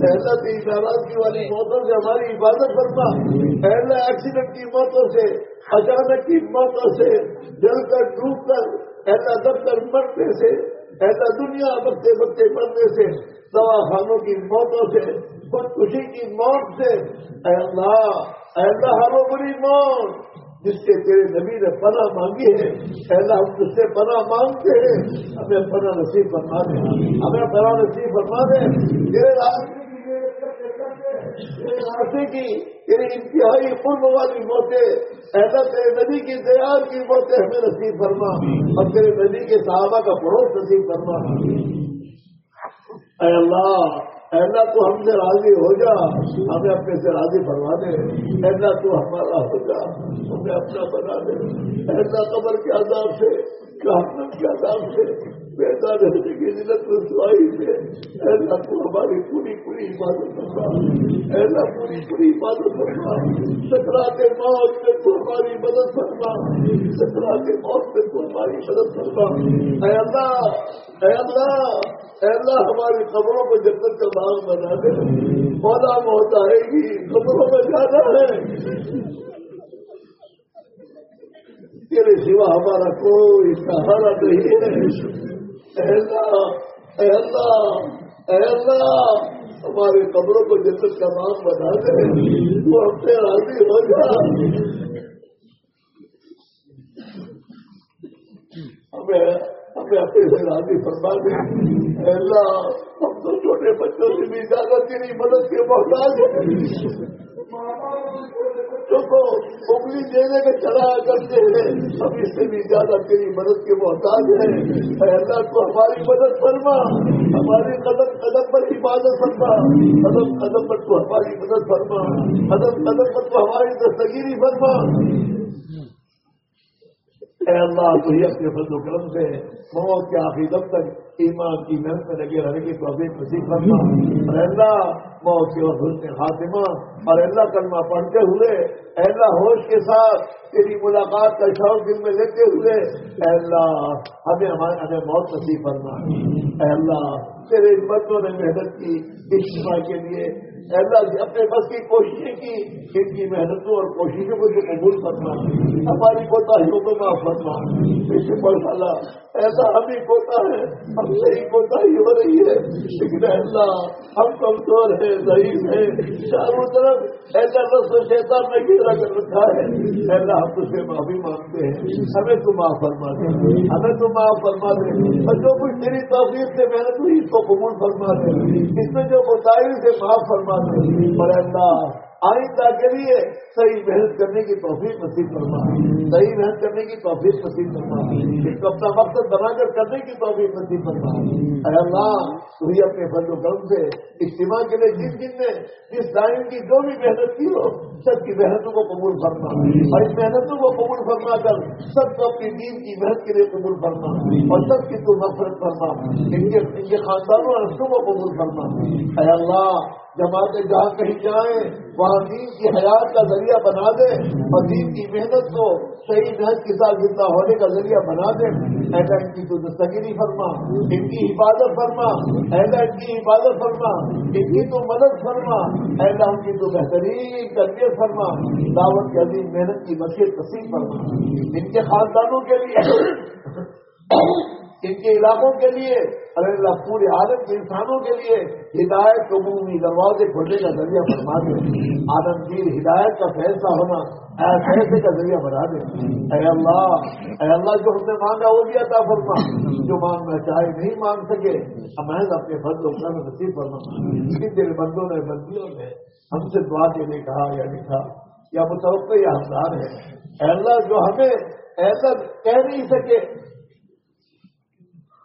ایسا تیری ناراضگی والی موتوں سے ہماری حفاظت فرما۔ ایسا ایکسیڈنٹ کی موتوں سے، اچانک کی موتوں سے، جل کر، ڈوب کر ایسا دب کر مرنے سے ایسا دنیا بچے بچتے مرنے سے دوا خانوں کی موتوں سے خودکشی کی موت سے۔ اے اللہ ایسا ہر بری موت جس سے تیرے نبی نے پناہ مانگی ہے۔ پہلا ہم جس سے پناہ مانگتے ہیں۔ ہمیں پناہ نصیب فرما دیں ہمیں پناہ نصیب فرما دیں تیرے راستے کی یعنی انتہائی قرب والی موتیں ایسا تیرے نبی کی دیار کی موتیں ہمیں نصیب فرما۔ اور تیرے نبی کے صحابہ کا پڑوس نصیب فرما۔ اے اللہ ایسا تو ہم سے راضی ہو جا۔ ہمیں اپنے سے راضی فرما دے۔ ایسا تو ہمارا ہو جا۔ ہمیں اپنا بنا دے۔ ایسا قبر کے عذاب سے، جہنم کے عذاب سے۔ پیدا رہنے کی ضلعت رسوائی سے ایسا تو ہماری پوری پوری حفاظت کرنا ایسا پوری پوری حفاظت کرنا سکرات موت میں تو ہماری مدد کرنا سکرات موت میں تو ہماری مدد کرنا اے اللہ اے اللہ اے اللہ ہماری خبروں کو جنت کا باغ بنا دے۔ مولا موت آئے گی خبروں میں جانا ہے۔ تیرے سوا ہمارا کوئی سہارا نہیں ہے۔ اے اللہ اے اللہ اے اللہ ہماری قبروں کو جنت کا نام بنا دے تو ہم سے راضی ہو جا ہمیں ہمیں اپنے سے راضی فرما دے۔ اللہ، ہم تو چھوٹے بچوں سے بھی زیادہ تیری مدد کے محتاج ہیں۔ انگلی دینے میں چلا کرتے ہیں۔ ہم اس سے بھی زیادہ تیری مدد کے محتاج ہیں۔ اے اللہ، تو ہماری مدد فرما۔ ہماری قدم قدم پر حفاظت فرما۔ قدم قدم پر تو ہماری مدد فرما۔ قدم قدم پر تو ہماری دستگیری فرما۔ اے اللہ، تو ہی اپنے فضل و کرم سے موت کے آخری دم تک ایمان کی محنت میں لگے رہنے کی توفیق نصیب کرنا اور اللہ موت کے وقت حسن خاتمہ، اور اللہ کلمہ پڑھتے ہوئے اللہ ہوش کے ساتھ تیری ملاقات کا شوق دل میں لیتے ہوئے اللہ ہمیں، ہمارے، ہمیں موت نصیب کرنا اللہ تیرے بچوں نے محنت کی اجتماع کے لیے اللہ جی اپنے بس کی کوششیں کی ان کی محنتوں اور کوششوں کو جو قبول کرنا ہماری کوتاہیوں کو معاف کرنا اس سے ایسا ہم ہی کوتا ہے، ہم سے ہی کوتا ہی ہو رہی ہے۔ لیکن اللہ، ہم کمزور ہیں، ضعیف ہیں۔ چاروں طرف ایسا رس و شیطان نے گھیرا کر رکھا ہے۔ اللہ، ہم تجھ سے معافی مانگتے ہیں۔ ہمیں تو معاف فرما دے۔ ہمیں تو معاف فرما دے۔ اور جو کچھ تیری توفیق سے محنت ہوئی، اس کو قبول فرما دے۔ اس میں جو بتائی سے معاف فرما دے اور اے اللہ آئندہ کے لیے صحیح محنت کرنے کی توفیق نصیب کرنا صحیح محنت کرنے کی توفیق نصیب کرنا اس کو اپنا مقصد بنا کر کرنے کی توفیق نصیب کرنا اے اللہ، تو ہی اپنے فضل و کرم سے اجتماع کے لیے جن جن نے جس ٹائم کی جو بھی محنت کی ہو، سب کی محنتوں کو قبول کرنا اور اس محنتوں کو قبول فرما کر سب کو اپنی دین کی محنت کے لیے قبول کرنا اور سب کی تو نفرت کرنا ان کے ان کے خاندانوں اور رسوں کو قبول کرنا اے اللہ، جماعتیں جہاں کہیں جائیں، وہاں دین کی حیات کا ذریعہ بنا دے اور دین کی محنت کو صحیح محنت کے ساتھ زندہ ہونے کا ذریعہ بنا دے۔ ایسا ان کی تو دستگیری فرما، ان کی حفاظت فرما۔ ایسا ان کی حفاظت فرما، ان کی تو مدد فرما۔ ایسا ان کی تو بہترین تربیت فرما۔ دعوت کی عظیم محنت کی مشیر تسیم فرما۔ ان کے خاندانوں کے لیے ان کے علاقوں کے لیے، اللہ پورے عالم کے انسانوں کے لیے ہدایت عمومی دروازے کھولنے کا ذریعہ فرما دے۔ عالمگیر ہدایت کا فیصلہ ہونا فیصلے کا ذریعہ بنا دے۔ اے اللہ اے اللہ جو ہم نے مانگا وہ بھی عطا فرما۔ جو مانگنا چاہے نہیں مانگ سکے محض اپنے بند و نصیب فرما۔ کسی تیرے بندوں نے بندیوں نے ہم سے دعا کے لیے کہا یا لکھا، یا متوقع یا ہمدار ہے۔ اے اللہ جو ہمیں ایسا کہہ نہیں سکے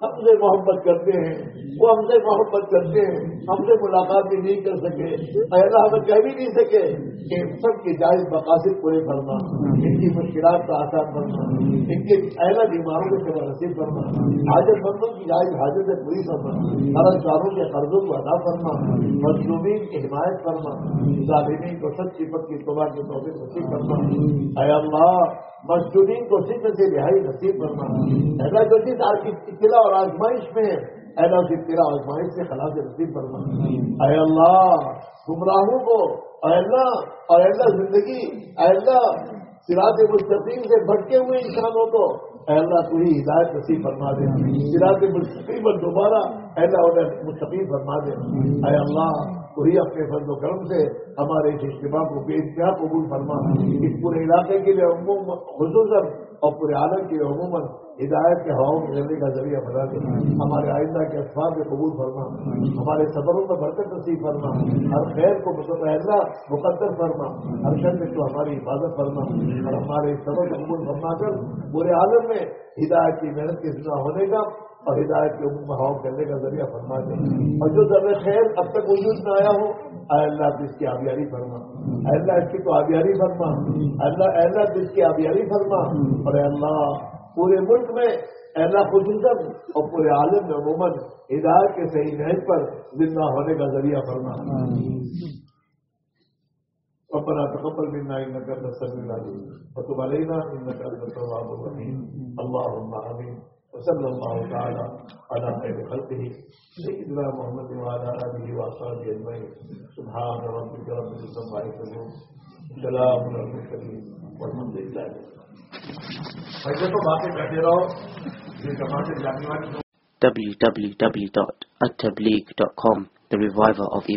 ہم سے محبت کرتے ہیں، وہ ہم سے محبت کرتے ہیں، ہم سے ملاقات بھی نہیں کر سکے۔ پہلا ہمیں کہہ بھی نہیں سکے کہ سب کے جائز مقاصد پورے کرنا ان کی مشکلات کا آسان کرنا ان کے اہلا بیماروں کے سوا نصیب کرنا حاجت مندوں کی جائز حاجتیں پوری کرنا قرض داروں کے قرضوں کو ادا کرنا مظلومین کی حمایت کرنا ظالمین کو سچ چپک کی صبح کے طور پہ نصیب کرنا اے اللہ مزدورین کو سکھ سے رہائی نصیب کرنا ایسا جو چیز آج کی اطلاع اور آزمائش میں ہے ایسا کی تیرا آزمائش سے خلاص نصیب کرنا اے اللہ، گمراہوں کو، اے اللہ اور اللہ زندگی، اے اللہ سراج مستقیم سے بھٹکے ہوئے انسانوں کو، اے اللہ تو ہی ہدایت نصیب فرما دے۔ سراج مستقیم پر دوبارہ اے اللہ انہیں مستقیم فرما دے۔ اے اللہ وہی اپنے فضل و کرم سے ہمارے اس اجتماع کو بے انتہا قبول فرما۔ اس پورے علاقے کے لیے عموم خصوصاً اور پورے عالم کے لیے عموماً ہدایت کے ہواؤں میں رہنے کا ذریعہ بنا دے ہمارے آئندہ کے اسفار میں قبول فرما۔ ہمارے سفروں میں برکت نصیب فرما۔ ہر خیر کو متحدہ مقدر فرما۔ ہر شر میں تو ہماری حفاظت فرما۔ اور ہمارے سفر کو قبول فرما کر پورے عالم میں ہدایت کی محنت کے ذمہ ہونے کا اور ہدایت کے عموم ہوا کرنے کا ذریعہ فرما دے۔ اور جو ذرا خیر اب تک وجود میں آیا ہو اے اللہ تو اس کی آبیاری فرما۔ اے اللہ اس کی تو آبیاری فرما۔ اللہ اے اللہ اس کی آبیاری فرما۔ اور اے اللہ پورے ملک میں اے اللہ خصوصاً اور پورے عالم میں عموماً ہدایت کے صحیح نہج پر زندہ ہونے کا ذریعہ فرما۔ ربنا تقبل منا انك انت السميع العليم وتب علينا انك انت التواب الرحيم اللهم امين وصلى الله تعالى على خير خلقه، سيدنا محمد وعلى اله واصحابه اجمعين سبحان ربك رب العزه عما يصفون. سلام على المرسلين. والحمد لله. بھائی تو باتیں کرتے رہو یہ جماعت جانے والی www.attableek.com The Reviver of